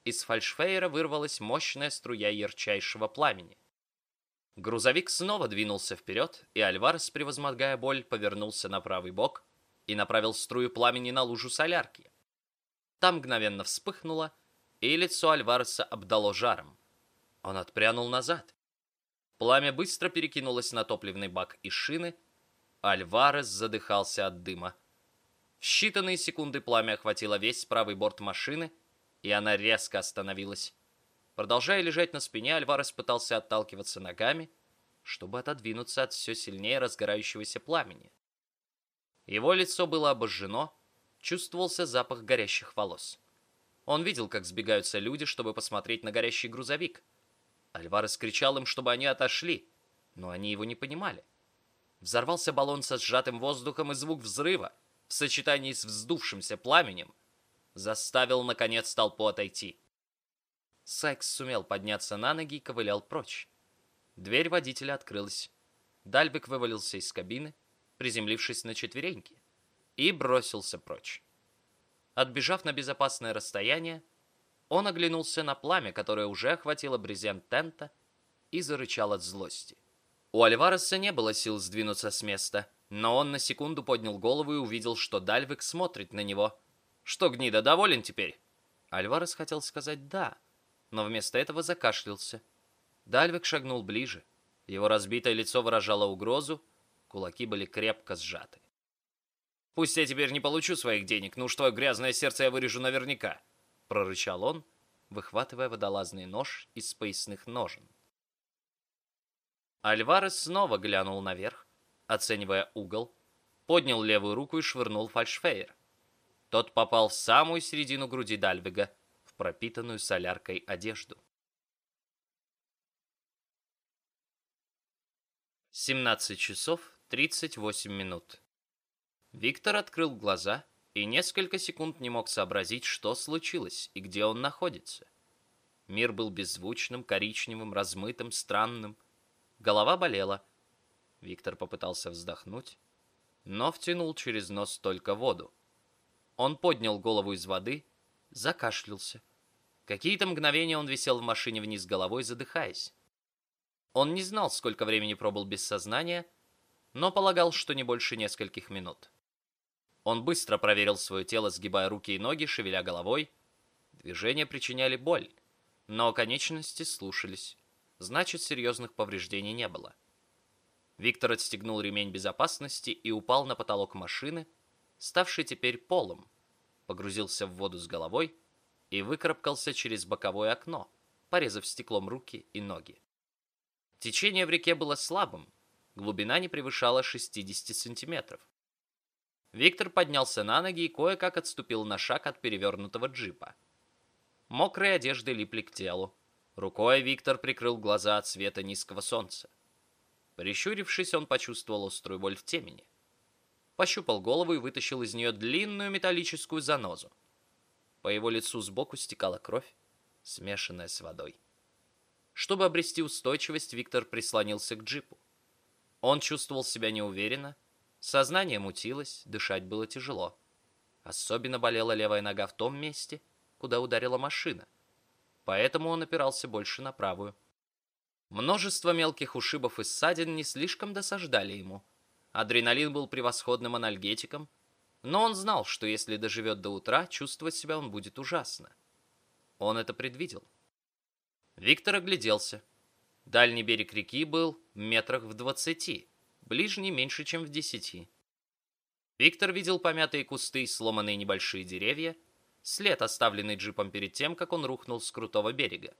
Из фальшфейера вырвалась мощная струя ярчайшего пламени. Грузовик снова двинулся вперед, и Альварес, превозмогая боль, повернулся на правый бок и направил струю пламени на лужу солярки. Там мгновенно вспыхнуло, и лицо Альвареса обдало жаром. Он отпрянул назад. Пламя быстро перекинулось на топливный бак и шины. Альварес задыхался от дыма. В считанные секунды пламя охватило весь правый борт машины, и она резко остановилась. Продолжая лежать на спине, Альварес пытался отталкиваться ногами, чтобы отодвинуться от все сильнее разгорающегося пламени. Его лицо было обожжено, чувствовался запах горящих волос. Он видел, как сбегаются люди, чтобы посмотреть на горящий грузовик. Альварес кричал им, чтобы они отошли, но они его не понимали. Взорвался баллон со сжатым воздухом, и звук взрыва, в сочетании с вздувшимся пламенем, заставил, наконец, толпу отойти. Сайкс сумел подняться на ноги и ковылял прочь. Дверь водителя открылась. Дальбек вывалился из кабины, приземлившись на четвереньки и бросился прочь. Отбежав на безопасное расстояние, он оглянулся на пламя, которое уже охватило брезент тента, и зарычал от злости. У Альвареса не было сил сдвинуться с места, но он на секунду поднял голову и увидел, что Дальвик смотрит на него. «Что, гнида, доволен теперь?» Альварес хотел сказать «да», но вместо этого закашлялся. Дальвик шагнул ближе. Его разбитое лицо выражало угрозу, кулаки были крепко сжаты. Пусть я теперь не получу своих денег, ну твое грязное сердце я вырежу наверняка», — прорычал он, выхватывая водолазный нож из поясных ножен. Альварес снова глянул наверх, оценивая угол, поднял левую руку и швырнул фальшфейер. Тот попал в самую середину груди Дальвига, в пропитанную соляркой одежду. 17 часов 38 минут. Виктор открыл глаза и несколько секунд не мог сообразить, что случилось и где он находится. Мир был беззвучным, коричневым, размытым, странным. Голова болела. Виктор попытался вздохнуть, но втянул через нос только воду. Он поднял голову из воды, закашлялся. Какие-то мгновения он висел в машине вниз головой, задыхаясь. Он не знал, сколько времени пробыл без сознания, но полагал, что не больше нескольких минут. Он быстро проверил свое тело, сгибая руки и ноги, шевеля головой. Движения причиняли боль, но конечности слушались. Значит, серьезных повреждений не было. Виктор отстегнул ремень безопасности и упал на потолок машины, ставший теперь полом, погрузился в воду с головой и выкарабкался через боковое окно, порезав стеклом руки и ноги. Течение в реке было слабым, глубина не превышала 60 сантиметров. Виктор поднялся на ноги и кое-как отступил на шаг от перевернутого джипа. Мокрые одежды липли к телу. Рукой Виктор прикрыл глаза от света низкого солнца. Прищурившись, он почувствовал острую боль в темени. Пощупал голову и вытащил из нее длинную металлическую занозу. По его лицу сбоку стекала кровь, смешанная с водой. Чтобы обрести устойчивость, Виктор прислонился к джипу. Он чувствовал себя неуверенно, сознание мутилось, дышать было тяжело. Особенно болела левая нога в том месте, куда ударила машина. Поэтому он опирался больше на правую. Множество мелких ушибов и ссадин не слишком досаждали ему. Адреналин был превосходным анальгетиком, но он знал, что если доживет до утра, чувствовать себя он будет ужасно. Он это предвидел. Виктор огляделся. Дальний берег реки был метрах в двадцати, ближний меньше, чем в десяти. Виктор видел помятые кусты и сломанные небольшие деревья, след, оставленный джипом перед тем, как он рухнул с крутого берега.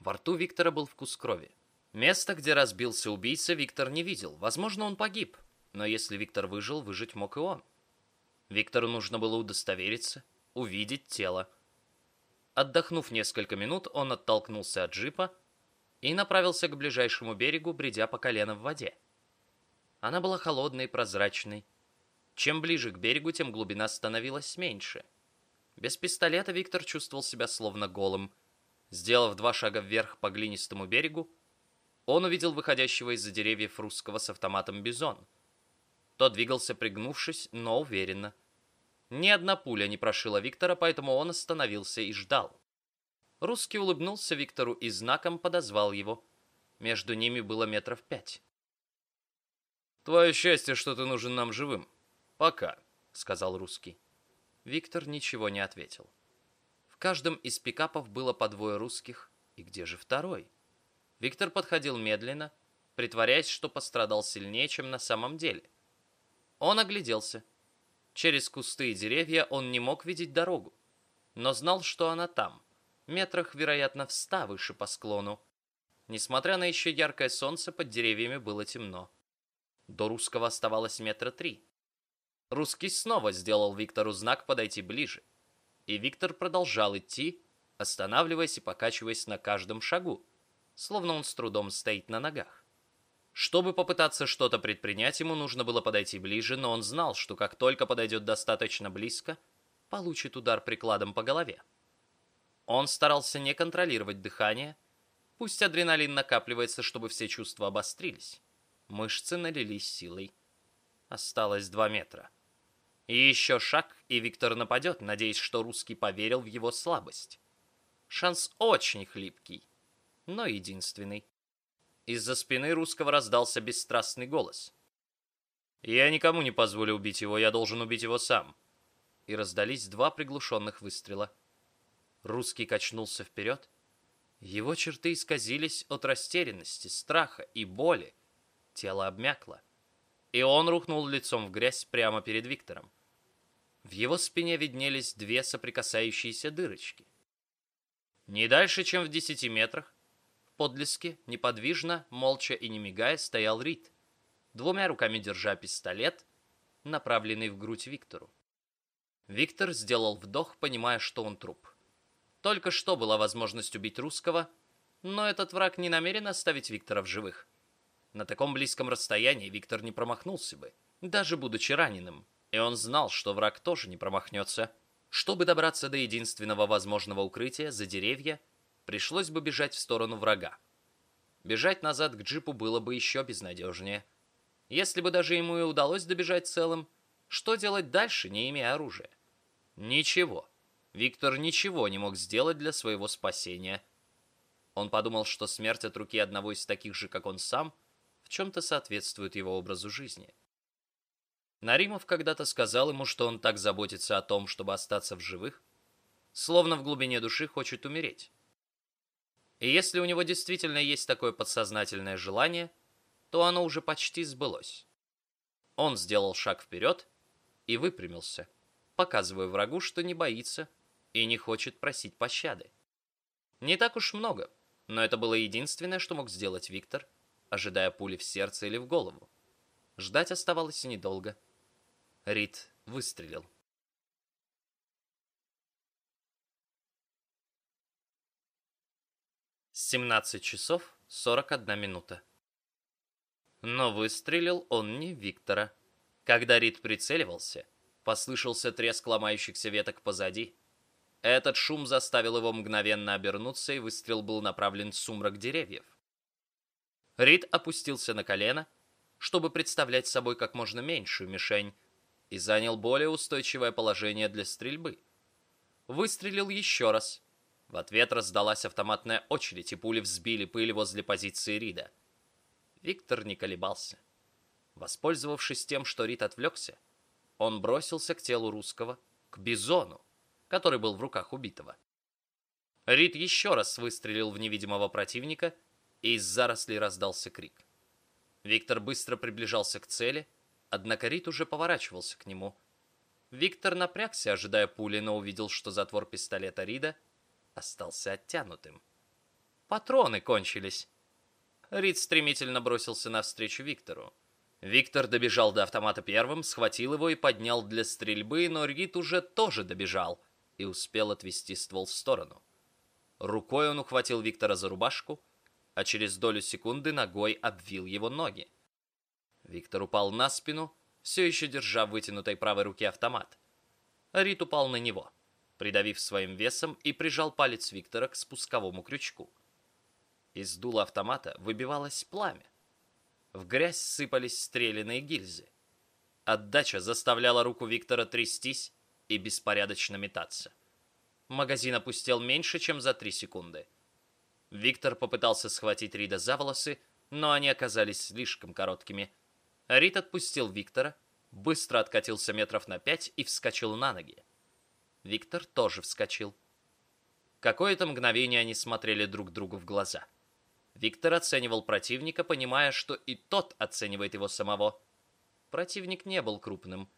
Во рту Виктора был вкус крови. Место, где разбился убийца, Виктор не видел. Возможно, он погиб. Но если Виктор выжил, выжить мог и он. Виктору нужно было удостовериться, увидеть тело. Отдохнув несколько минут, он оттолкнулся от джипа и направился к ближайшему берегу, бредя по колено в воде. Она была холодной и прозрачной. Чем ближе к берегу, тем глубина становилась меньше. Без пистолета Виктор чувствовал себя словно голым. Сделав два шага вверх по глинистому берегу, он увидел выходящего из-за деревьев русского с автоматом бизон. Тот двигался пригнувшись, но уверенно. Ни одна пуля не прошила Виктора, поэтому он остановился и ждал. Русский улыбнулся Виктору и знаком подозвал его. Между ними было метров пять. «Твое счастье, что ты нужен нам живым. Пока», — сказал русский. Виктор ничего не ответил. В каждом из пикапов было по двое русских. И где же второй? Виктор подходил медленно, притворяясь, что пострадал сильнее, чем на самом деле. Он огляделся. Через кусты и деревья он не мог видеть дорогу, но знал, что она там, метрах, вероятно, в ста выше по склону. Несмотря на еще яркое солнце, под деревьями было темно. До русского оставалось метра три. Русский снова сделал Виктору знак подойти ближе. И Виктор продолжал идти, останавливаясь и покачиваясь на каждом шагу, словно он с трудом стоит на ногах. Чтобы попытаться что-то предпринять, ему нужно было подойти ближе, но он знал, что как только подойдет достаточно близко, получит удар прикладом по голове. Он старался не контролировать дыхание, пусть адреналин накапливается, чтобы все чувства обострились. Мышцы налились силой. Осталось два метра. Еще шаг, и Виктор нападет, надеясь, что русский поверил в его слабость. Шанс очень хлипкий, но единственный. Из-за спины русского раздался бесстрастный голос. «Я никому не позволю убить его, я должен убить его сам». И раздались два приглушенных выстрела. Русский качнулся вперед. Его черты исказились от растерянности, страха и боли. Тело обмякло. И он рухнул лицом в грязь прямо перед Виктором. В его спине виднелись две соприкасающиеся дырочки. Не дальше, чем в десяти метрах, подлеске, неподвижно, молча и не мигая, стоял Рид, двумя руками держа пистолет, направленный в грудь Виктору. Виктор сделал вдох, понимая, что он труп. Только что была возможность убить русского, но этот враг не намерен оставить Виктора в живых. На таком близком расстоянии Виктор не промахнулся бы, даже будучи раненым. И он знал, что враг тоже не промахнется. Чтобы добраться до единственного возможного укрытия за деревья, пришлось бы бежать в сторону врага. Бежать назад к джипу было бы еще безнадежнее. Если бы даже ему и удалось добежать целым, что делать дальше, не имея оружия? Ничего. Виктор ничего не мог сделать для своего спасения. Он подумал, что смерть от руки одного из таких же, как он сам, в чем-то соответствует его образу жизни. Наримов когда-то сказал ему, что он так заботится о том, чтобы остаться в живых, словно в глубине души хочет умереть. И если у него действительно есть такое подсознательное желание, то оно уже почти сбылось. Он сделал шаг вперед и выпрямился, показывая врагу, что не боится и не хочет просить пощады. Не так уж много, но это было единственное, что мог сделать Виктор, ожидая пули в сердце или в голову. Ждать оставалось недолго. Рид выстрелил. Семнадцать часов сорок одна минута. Но выстрелил он не Виктора. Когда Рид прицеливался, послышался треск ломающихся веток позади. Этот шум заставил его мгновенно обернуться, и выстрел был направлен в сумрак деревьев. Рид опустился на колено, чтобы представлять собой как можно меньшую мишень, и занял более устойчивое положение для стрельбы. Выстрелил еще раз. В ответ раздалась автоматная очередь, и пули взбили пыль возле позиции Рида. Виктор не колебался. Воспользовавшись тем, что Рид отвлекся, он бросился к телу русского, к бизону, который был в руках убитого. Рид еще раз выстрелил в невидимого противника, и из зарослей раздался крик. Виктор быстро приближался к цели, Однако Рид уже поворачивался к нему. Виктор напрягся, ожидая пули, но увидел, что затвор пистолета Рида остался оттянутым. Патроны кончились. Рид стремительно бросился навстречу Виктору. Виктор добежал до автомата первым, схватил его и поднял для стрельбы, но Рид уже тоже добежал и успел отвести ствол в сторону. Рукой он ухватил Виктора за рубашку, а через долю секунды ногой обвил его ноги. Виктор упал на спину, все еще держа в вытянутой правой руке автомат. Рит упал на него, придавив своим весом и прижал палец Виктора к спусковому крючку. Из дула автомата выбивалось пламя. В грязь сыпались стреляные гильзы. Отдача заставляла руку Виктора трястись и беспорядочно метаться. Магазин опустел меньше, чем за три секунды. Виктор попытался схватить Рида за волосы, но они оказались слишком короткими, Рид отпустил Виктора, быстро откатился метров на пять и вскочил на ноги. Виктор тоже вскочил. Какое-то мгновение они смотрели друг другу в глаза. Виктор оценивал противника, понимая, что и тот оценивает его самого. Противник не был крупным,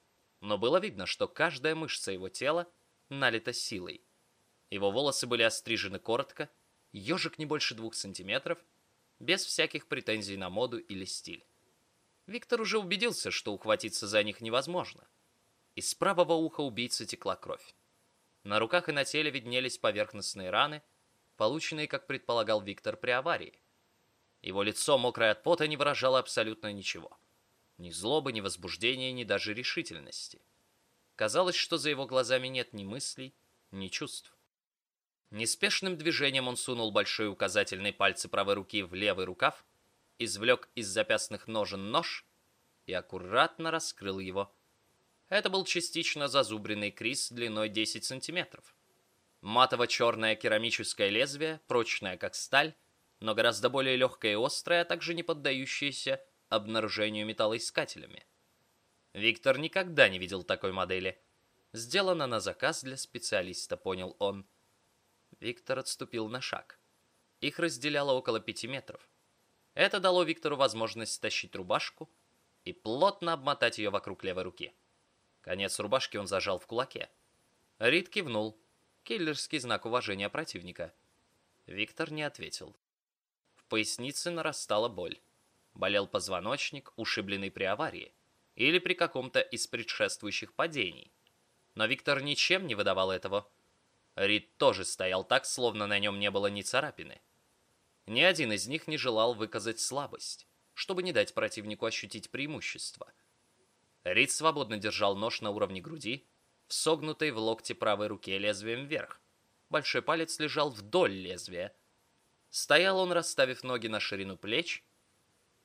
но было видно, что каждая мышца его тела налита силой. Его волосы были острижены коротко, ежик не больше двух сантиметров, без всяких претензий на моду или стиль. Виктор уже убедился, что ухватиться за них невозможно. Из правого уха убийцы текла кровь. На руках и на теле виднелись поверхностные раны, полученные, как предполагал Виктор, при аварии. Его лицо, мокрое от пота, не выражало абсолютно ничего. Ни злобы, ни возбуждения, ни даже решительности. Казалось, что за его глазами нет ни мыслей, ни чувств. Неспешным движением он сунул большой указательный пальцы правой руки в левый рукав извлек из запястных ножен нож и аккуратно раскрыл его. Это был частично зазубренный крис длиной 10 сантиметров. Матово-черное керамическое лезвие, прочное как сталь, но гораздо более легкое и острое, а также не поддающееся обнаружению металлоискателями. Виктор никогда не видел такой модели. Сделано на заказ для специалиста, понял он. Виктор отступил на шаг. Их разделяло около пяти метров. Это дало Виктору возможность стащить рубашку и плотно обмотать ее вокруг левой руки. Конец рубашки он зажал в кулаке. Рид кивнул. Киллерский знак уважения противника. Виктор не ответил. В пояснице нарастала боль. Болел позвоночник, ушибленный при аварии или при каком-то из предшествующих падений. Но Виктор ничем не выдавал этого. Рид тоже стоял так, словно на нем не было ни царапины. Ни один из них не желал выказать слабость, чтобы не дать противнику ощутить преимущество. Рид свободно держал нож на уровне груди, в согнутой в локте правой руке лезвием вверх. Большой палец лежал вдоль лезвия. Стоял он, расставив ноги на ширину плеч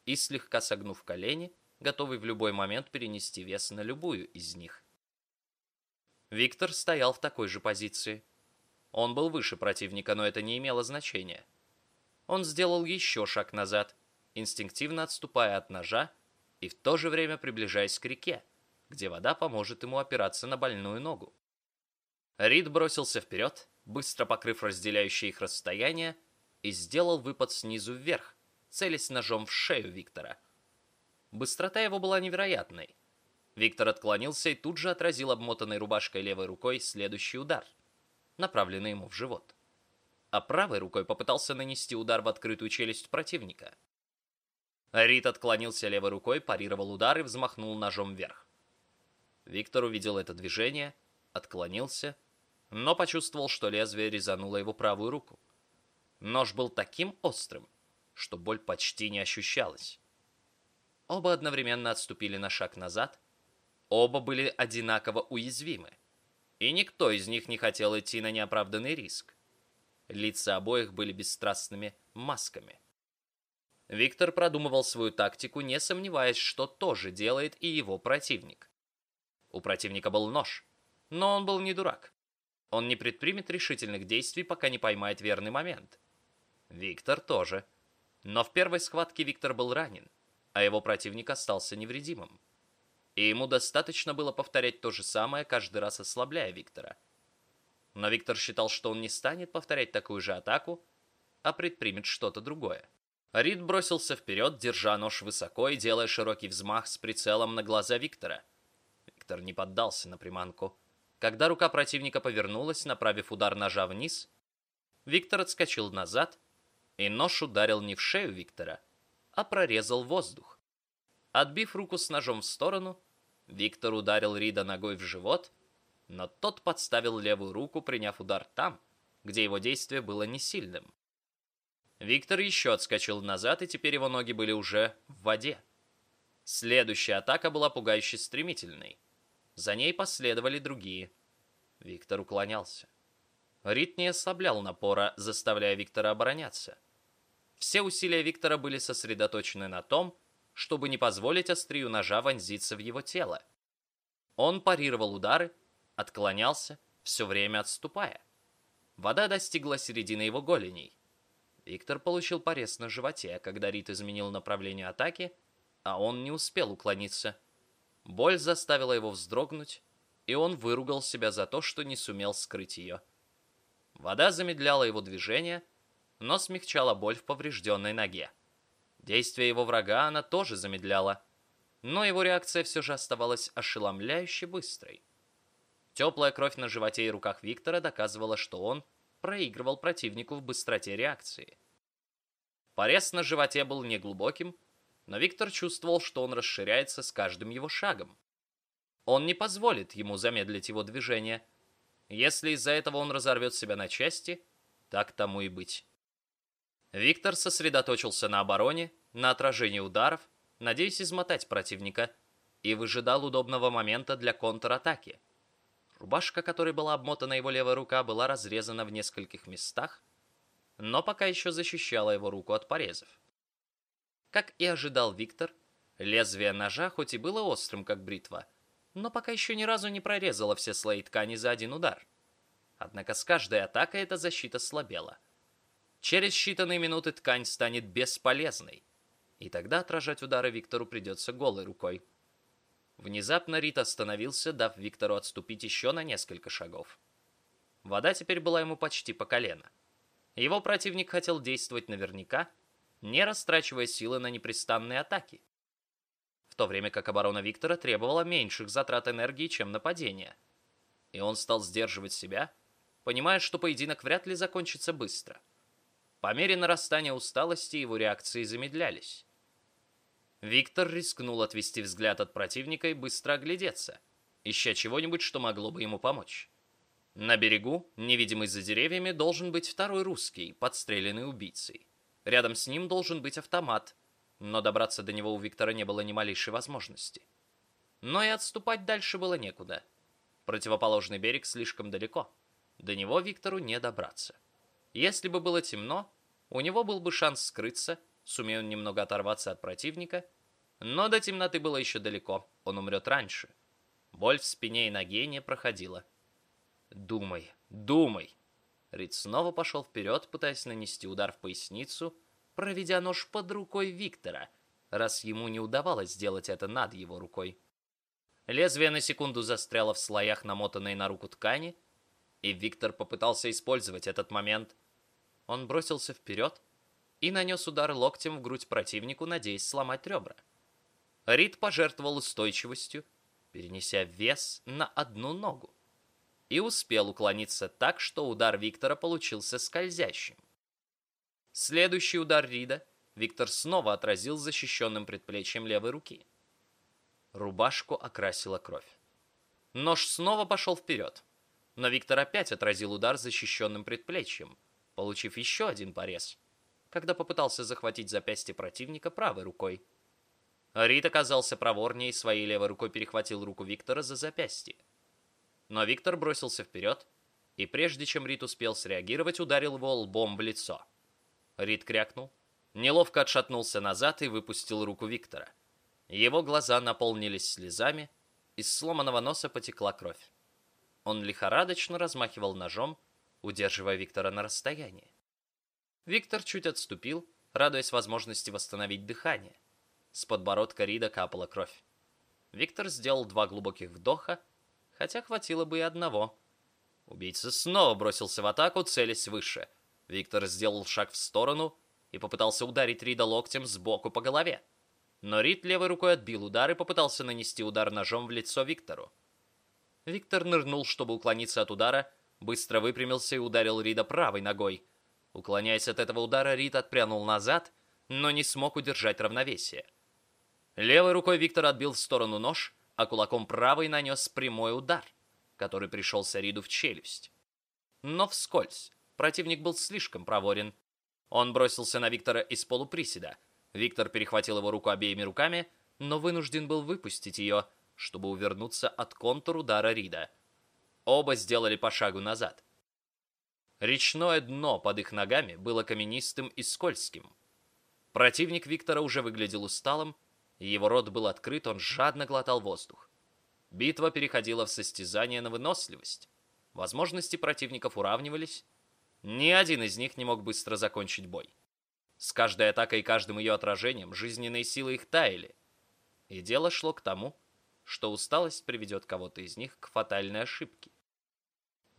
и слегка согнув колени, готовый в любой момент перенести вес на любую из них. Виктор стоял в такой же позиции. Он был выше противника, но это не имело значения. Он сделал еще шаг назад, инстинктивно отступая от ножа и в то же время приближаясь к реке, где вода поможет ему опираться на больную ногу. Рид бросился вперед, быстро покрыв разделяющее их расстояние, и сделал выпад снизу вверх, целясь ножом в шею Виктора. Быстрота его была невероятной. Виктор отклонился и тут же отразил обмотанной рубашкой левой рукой следующий удар, направленный ему в живот. А правой рукой попытался нанести удар в открытую челюсть противника. Рид отклонился левой рукой, парировал удар и взмахнул ножом вверх. Виктор увидел это движение, отклонился, но почувствовал, что лезвие резануло его правую руку. Нож был таким острым, что боль почти не ощущалась. Оба одновременно отступили на шаг назад. Оба были одинаково уязвимы. И никто из них не хотел идти на неоправданный риск. Лица обоих были бесстрастными масками. Виктор продумывал свою тактику, не сомневаясь, что тоже делает и его противник. У противника был нож, но он был не дурак. Он не предпримет решительных действий, пока не поймает верный момент. Виктор тоже. Но в первой схватке Виктор был ранен а его противник остался невредимым. И ему достаточно было повторять то же самое, каждый раз ослабляя Виктора. Но Виктор считал, что он не станет повторять такую же атаку, а предпримет что-то другое. Рид бросился вперед, держа нож высоко и делая широкий взмах с прицелом на глаза Виктора. Виктор не поддался на приманку. Когда рука противника повернулась, направив удар ножа вниз, Виктор отскочил назад, и нож ударил не в шею Виктора, а прорезал воздух. Отбив руку с ножом в сторону, Виктор ударил Рида ногой в живот, но тот подставил левую руку, приняв удар там, где его действие было не сильным. Виктор еще отскочил назад, и теперь его ноги были уже в воде. Следующая атака была пугающе стремительной. За ней последовали другие. Виктор уклонялся. Рид не ослаблял напора, заставляя Виктора обороняться. Все усилия Виктора были сосредоточены на том, чтобы не позволить острию ножа вонзиться в его тело. Он парировал удары, отклонялся, все время отступая. Вода достигла середины его голеней. Виктор получил порез на животе, когда Рит изменил направление атаки, а он не успел уклониться. Боль заставила его вздрогнуть, и он выругал себя за то, что не сумел скрыть ее. Вода замедляла его движение, но смягчала боль в поврежденной ноге. Действие его врага она тоже замедляла, но его реакция все же оставалась ошеломляюще быстрой. Теплая кровь на животе и руках Виктора доказывала, что он проигрывал противнику в быстроте реакции. Порез на животе был неглубоким, но Виктор чувствовал, что он расширяется с каждым его шагом. Он не позволит ему замедлить его движение. Если из-за этого он разорвет себя на части, так тому и быть. Виктор сосредоточился на обороне, на отражении ударов, надеясь измотать противника, и выжидал удобного момента для контратаки. Рубашка, которой была обмотана его левая рука, была разрезана в нескольких местах, но пока еще защищала его руку от порезов. Как и ожидал Виктор, лезвие ножа хоть и было острым, как бритва, но пока еще ни разу не прорезало все слои ткани за один удар. Однако с каждой атакой эта защита слабела – Через считанные минуты ткань станет бесполезной, и тогда отражать удары Виктору придется голой рукой. Внезапно Рит остановился, дав Виктору отступить еще на несколько шагов. Вода теперь была ему почти по колено. Его противник хотел действовать наверняка, не растрачивая силы на непрестанные атаки. В то время как оборона Виктора требовала меньших затрат энергии, чем нападение. И он стал сдерживать себя, понимая, что поединок вряд ли закончится быстро. По мере нарастания усталости его реакции замедлялись. Виктор рискнул отвести взгляд от противника и быстро оглядеться, ища чего-нибудь, что могло бы ему помочь. На берегу, невидимый за деревьями, должен быть второй русский, подстреленный убийцей. Рядом с ним должен быть автомат, но добраться до него у Виктора не было ни малейшей возможности. Но и отступать дальше было некуда. Противоположный берег слишком далеко. До него Виктору не добраться. Если бы было темно, у него был бы шанс скрыться, сумея он немного оторваться от противника, но до темноты было еще далеко, он умрет раньше. Боль в спине и ноге не проходила. «Думай, думай!» Рид снова пошел вперед, пытаясь нанести удар в поясницу, проведя нож под рукой Виктора, раз ему не удавалось сделать это над его рукой. Лезвие на секунду застряло в слоях намотанной на руку ткани, и Виктор попытался использовать этот момент. Он бросился вперед и нанес удар локтем в грудь противнику, надеясь сломать ребра. Рид пожертвовал устойчивостью, перенеся вес на одну ногу, и успел уклониться так, что удар Виктора получился скользящим. Следующий удар Рида Виктор снова отразил защищенным предплечьем левой руки. Рубашку окрасила кровь. Нож снова пошел вперед, но Виктор опять отразил удар защищенным предплечьем, получив еще один порез, когда попытался захватить запястье противника правой рукой. Рид оказался проворнее и своей левой рукой перехватил руку Виктора за запястье. Но Виктор бросился вперед, и прежде чем Рид успел среагировать, ударил его лбом в лицо. Рид крякнул, неловко отшатнулся назад и выпустил руку Виктора. Его глаза наполнились слезами, из сломанного носа потекла кровь. Он лихорадочно размахивал ножом, удерживая Виктора на расстоянии. Виктор чуть отступил, радуясь возможности восстановить дыхание. С подбородка Рида капала кровь. Виктор сделал два глубоких вдоха, хотя хватило бы и одного. Убийца снова бросился в атаку, целясь выше — Виктор сделал шаг в сторону и попытался ударить Рида локтем сбоку по голове. Но Рид левой рукой отбил удар и попытался нанести удар ножом в лицо Виктору. Виктор нырнул, чтобы уклониться от удара, быстро выпрямился и ударил Рида правой ногой. Уклоняясь от этого удара, Рид отпрянул назад, но не смог удержать равновесие. Левой рукой Виктор отбил в сторону нож, а кулаком правой нанес прямой удар, который пришелся Риду в челюсть. Но вскользь. Противник был слишком проворен. Он бросился на Виктора из полуприседа. Виктор перехватил его руку обеими руками, но вынужден был выпустить ее, чтобы увернуться от контур удара Рида. Оба сделали по шагу назад. Речное дно под их ногами было каменистым и скользким. Противник Виктора уже выглядел усталым, его рот был открыт, он жадно глотал воздух. Битва переходила в состязание на выносливость. Возможности противников уравнивались, ни один из них не мог быстро закончить бой. С каждой атакой и каждым ее отражением жизненные силы их таяли. И дело шло к тому, что усталость приведет кого-то из них к фатальной ошибке.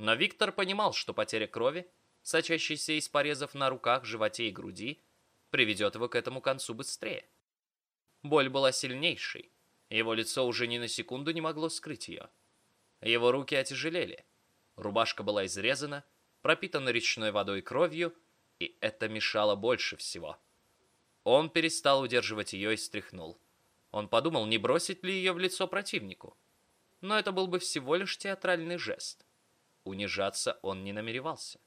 Но Виктор понимал, что потеря крови, сочащейся из порезов на руках, животе и груди, приведет его к этому концу быстрее. Боль была сильнейшей, его лицо уже ни на секунду не могло скрыть ее. Его руки отяжелели, рубашка была изрезана, пропитана речной водой и кровью, и это мешало больше всего. Он перестал удерживать ее и стряхнул. Он подумал, не бросить ли ее в лицо противнику. Но это был бы всего лишь театральный жест. Унижаться он не намеревался.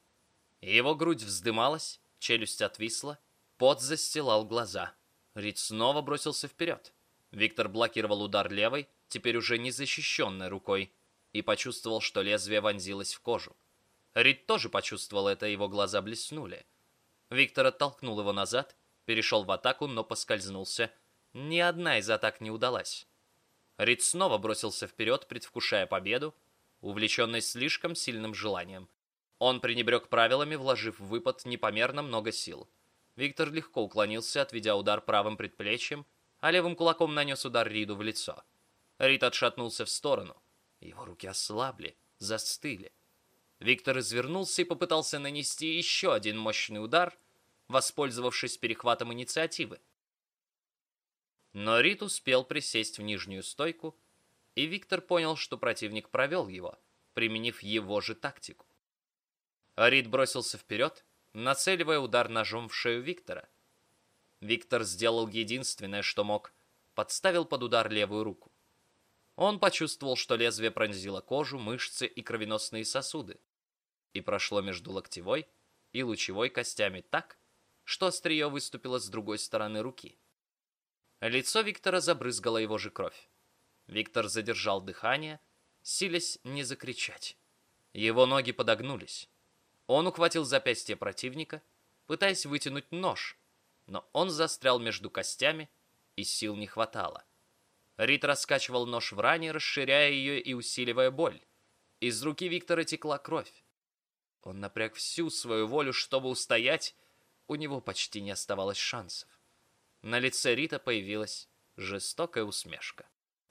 Его грудь вздымалась, челюсть отвисла, пот застилал глаза. Рид снова бросился вперед. Виктор блокировал удар левой, теперь уже не защищенной рукой, и почувствовал, что лезвие вонзилось в кожу. Рид тоже почувствовал это, его глаза блеснули. Виктор оттолкнул его назад, перешел в атаку, но поскользнулся. Ни одна из атак не удалась. Рид снова бросился вперед, предвкушая победу, увлеченный слишком сильным желанием. Он пренебрег правилами, вложив в выпад непомерно много сил. Виктор легко уклонился, отведя удар правым предплечьем, а левым кулаком нанес удар Риду в лицо. Рид отшатнулся в сторону. Его руки ослабли, застыли. Виктор извернулся и попытался нанести еще один мощный удар, воспользовавшись перехватом инициативы. Но Рит успел присесть в нижнюю стойку, и Виктор понял, что противник провел его, применив его же тактику. Рид бросился вперед, нацеливая удар ножом в шею Виктора. Виктор сделал единственное, что мог, подставил под удар левую руку. Он почувствовал, что лезвие пронзило кожу, мышцы и кровеносные сосуды и прошло между локтевой и лучевой костями так, что острие выступило с другой стороны руки. Лицо Виктора забрызгало его же кровь. Виктор задержал дыхание, силясь не закричать. Его ноги подогнулись. Он ухватил запястье противника, пытаясь вытянуть нож, но он застрял между костями, и сил не хватало. Рид раскачивал нож в ране, расширяя ее и усиливая боль. Из руки Виктора текла кровь. Он напряг всю свою волю, чтобы устоять, у него почти не оставалось шансов. На лице Рита появилась жестокая усмешка.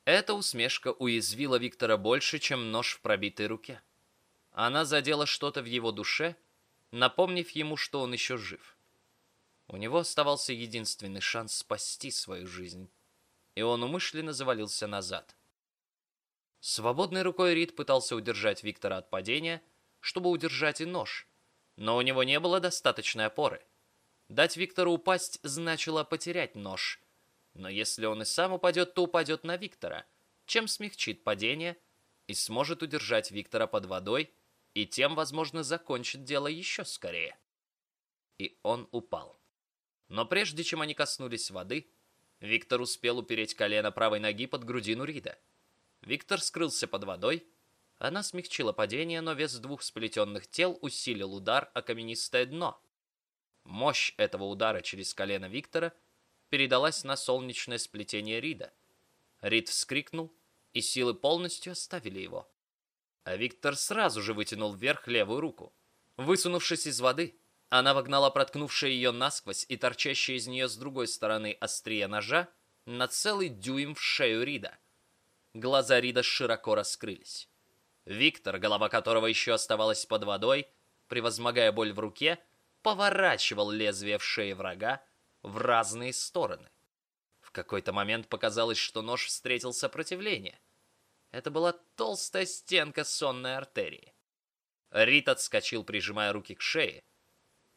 Эта усмешка уязвила Виктора больше, чем нож в пробитой руке. Она задела что-то в его душе, напомнив ему, что он еще жив. У него оставался единственный шанс спасти свою жизнь, и он умышленно завалился назад. Свободной рукой Рид пытался удержать Виктора от падения, чтобы удержать и нож, но у него не было достаточной опоры. Дать Виктору упасть значило потерять нож, но если он и сам упадет, то упадет на Виктора, чем смягчит падение и сможет удержать Виктора под водой, и тем, возможно, закончит дело еще скорее. И он упал. Но прежде чем они коснулись воды, Виктор успел упереть колено правой ноги под грудину Рида. Виктор скрылся под водой, она смягчила падение, но вес двух сплетенных тел усилил удар о каменистое дно. Мощь этого удара через колено Виктора – передалась на солнечное сплетение Рида. Рид вскрикнул, и силы полностью оставили его. А Виктор сразу же вытянул вверх левую руку. Высунувшись из воды, она вогнала проткнувшее ее насквозь и торчащее из нее с другой стороны острие ножа на целый дюйм в шею Рида. Глаза Рида широко раскрылись. Виктор, голова которого еще оставалась под водой, превозмогая боль в руке, поворачивал лезвие в шее врага, в разные стороны. В какой-то момент показалось, что нож встретил сопротивление. Это была толстая стенка сонной артерии. Рит отскочил, прижимая руки к шее,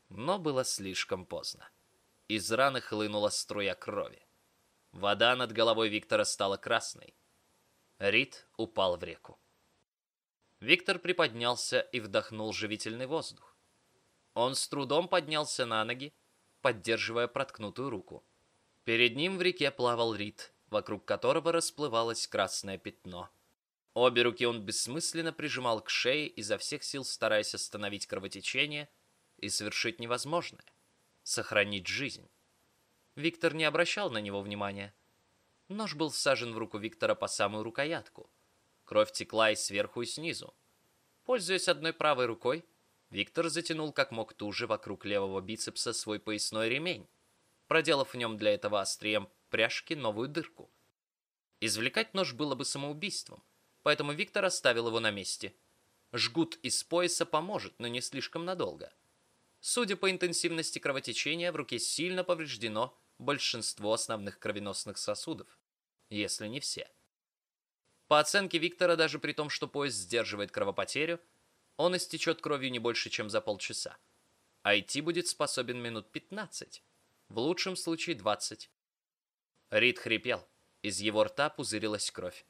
но было слишком поздно. Из раны хлынула струя крови. Вода над головой Виктора стала красной. Рит упал в реку. Виктор приподнялся и вдохнул живительный воздух. Он с трудом поднялся на ноги поддерживая проткнутую руку. Перед ним в реке плавал Рид, вокруг которого расплывалось красное пятно. Обе руки он бессмысленно прижимал к шее, изо всех сил стараясь остановить кровотечение и совершить невозможное — сохранить жизнь. Виктор не обращал на него внимания. Нож был всажен в руку Виктора по самую рукоятку. Кровь текла и сверху, и снизу. Пользуясь одной правой рукой, Виктор затянул как мог туже вокруг левого бицепса свой поясной ремень, проделав в нем для этого острием пряжки новую дырку. Извлекать нож было бы самоубийством, поэтому Виктор оставил его на месте. Жгут из пояса поможет, но не слишком надолго. Судя по интенсивности кровотечения, в руке сильно повреждено большинство основных кровеносных сосудов, если не все. По оценке Виктора, даже при том, что пояс сдерживает кровопотерю, он истечет кровью не больше, чем за полчаса. А идти будет способен минут 15, в лучшем случае 20. Рид хрипел, из его рта пузырилась кровь.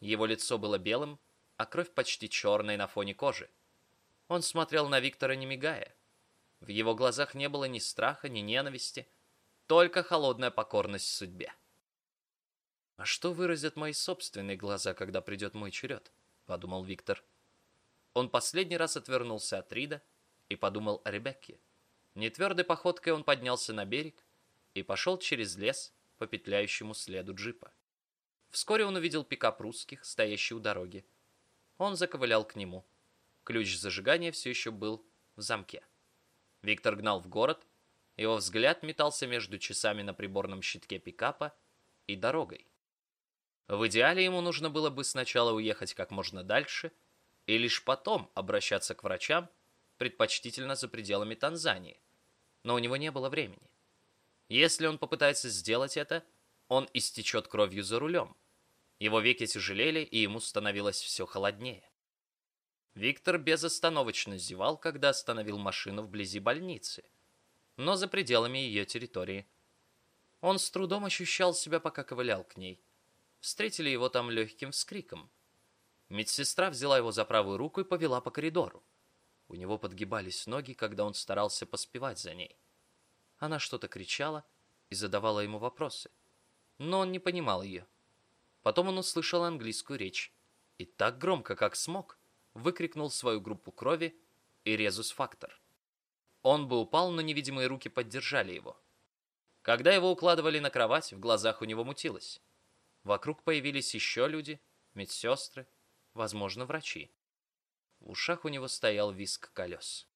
Его лицо было белым, а кровь почти черной на фоне кожи. Он смотрел на Виктора, не мигая. В его глазах не было ни страха, ни ненависти, только холодная покорность судьбе. «А что выразят мои собственные глаза, когда придет мой черед?» — подумал Виктор. Он последний раз отвернулся от Рида и подумал о Ребекке. Нетвердой походкой он поднялся на берег и пошел через лес по петляющему следу джипа. Вскоре он увидел пикап русских, стоящий у дороги. Он заковылял к нему. Ключ зажигания все еще был в замке. Виктор гнал в город, его взгляд метался между часами на приборном щитке пикапа и дорогой. В идеале ему нужно было бы сначала уехать как можно дальше – и лишь потом обращаться к врачам, предпочтительно за пределами Танзании. Но у него не было времени. Если он попытается сделать это, он истечет кровью за рулем. Его веки тяжелели, и ему становилось все холоднее. Виктор безостановочно зевал, когда остановил машину вблизи больницы, но за пределами ее территории. Он с трудом ощущал себя, пока ковылял к ней. Встретили его там легким вскриком – Медсестра взяла его за правую руку и повела по коридору. У него подгибались ноги, когда он старался поспевать за ней. Она что-то кричала и задавала ему вопросы. но он не понимал ее. Потом он услышал английскую речь и так громко, как смог, выкрикнул свою группу крови и резус-фактор. Он бы упал, но невидимые руки поддержали его. Когда его укладывали на кровать, в глазах у него мутилось. Вокруг появились еще люди, медсестры, возможно, врачи. В ушах у него стоял виск колес.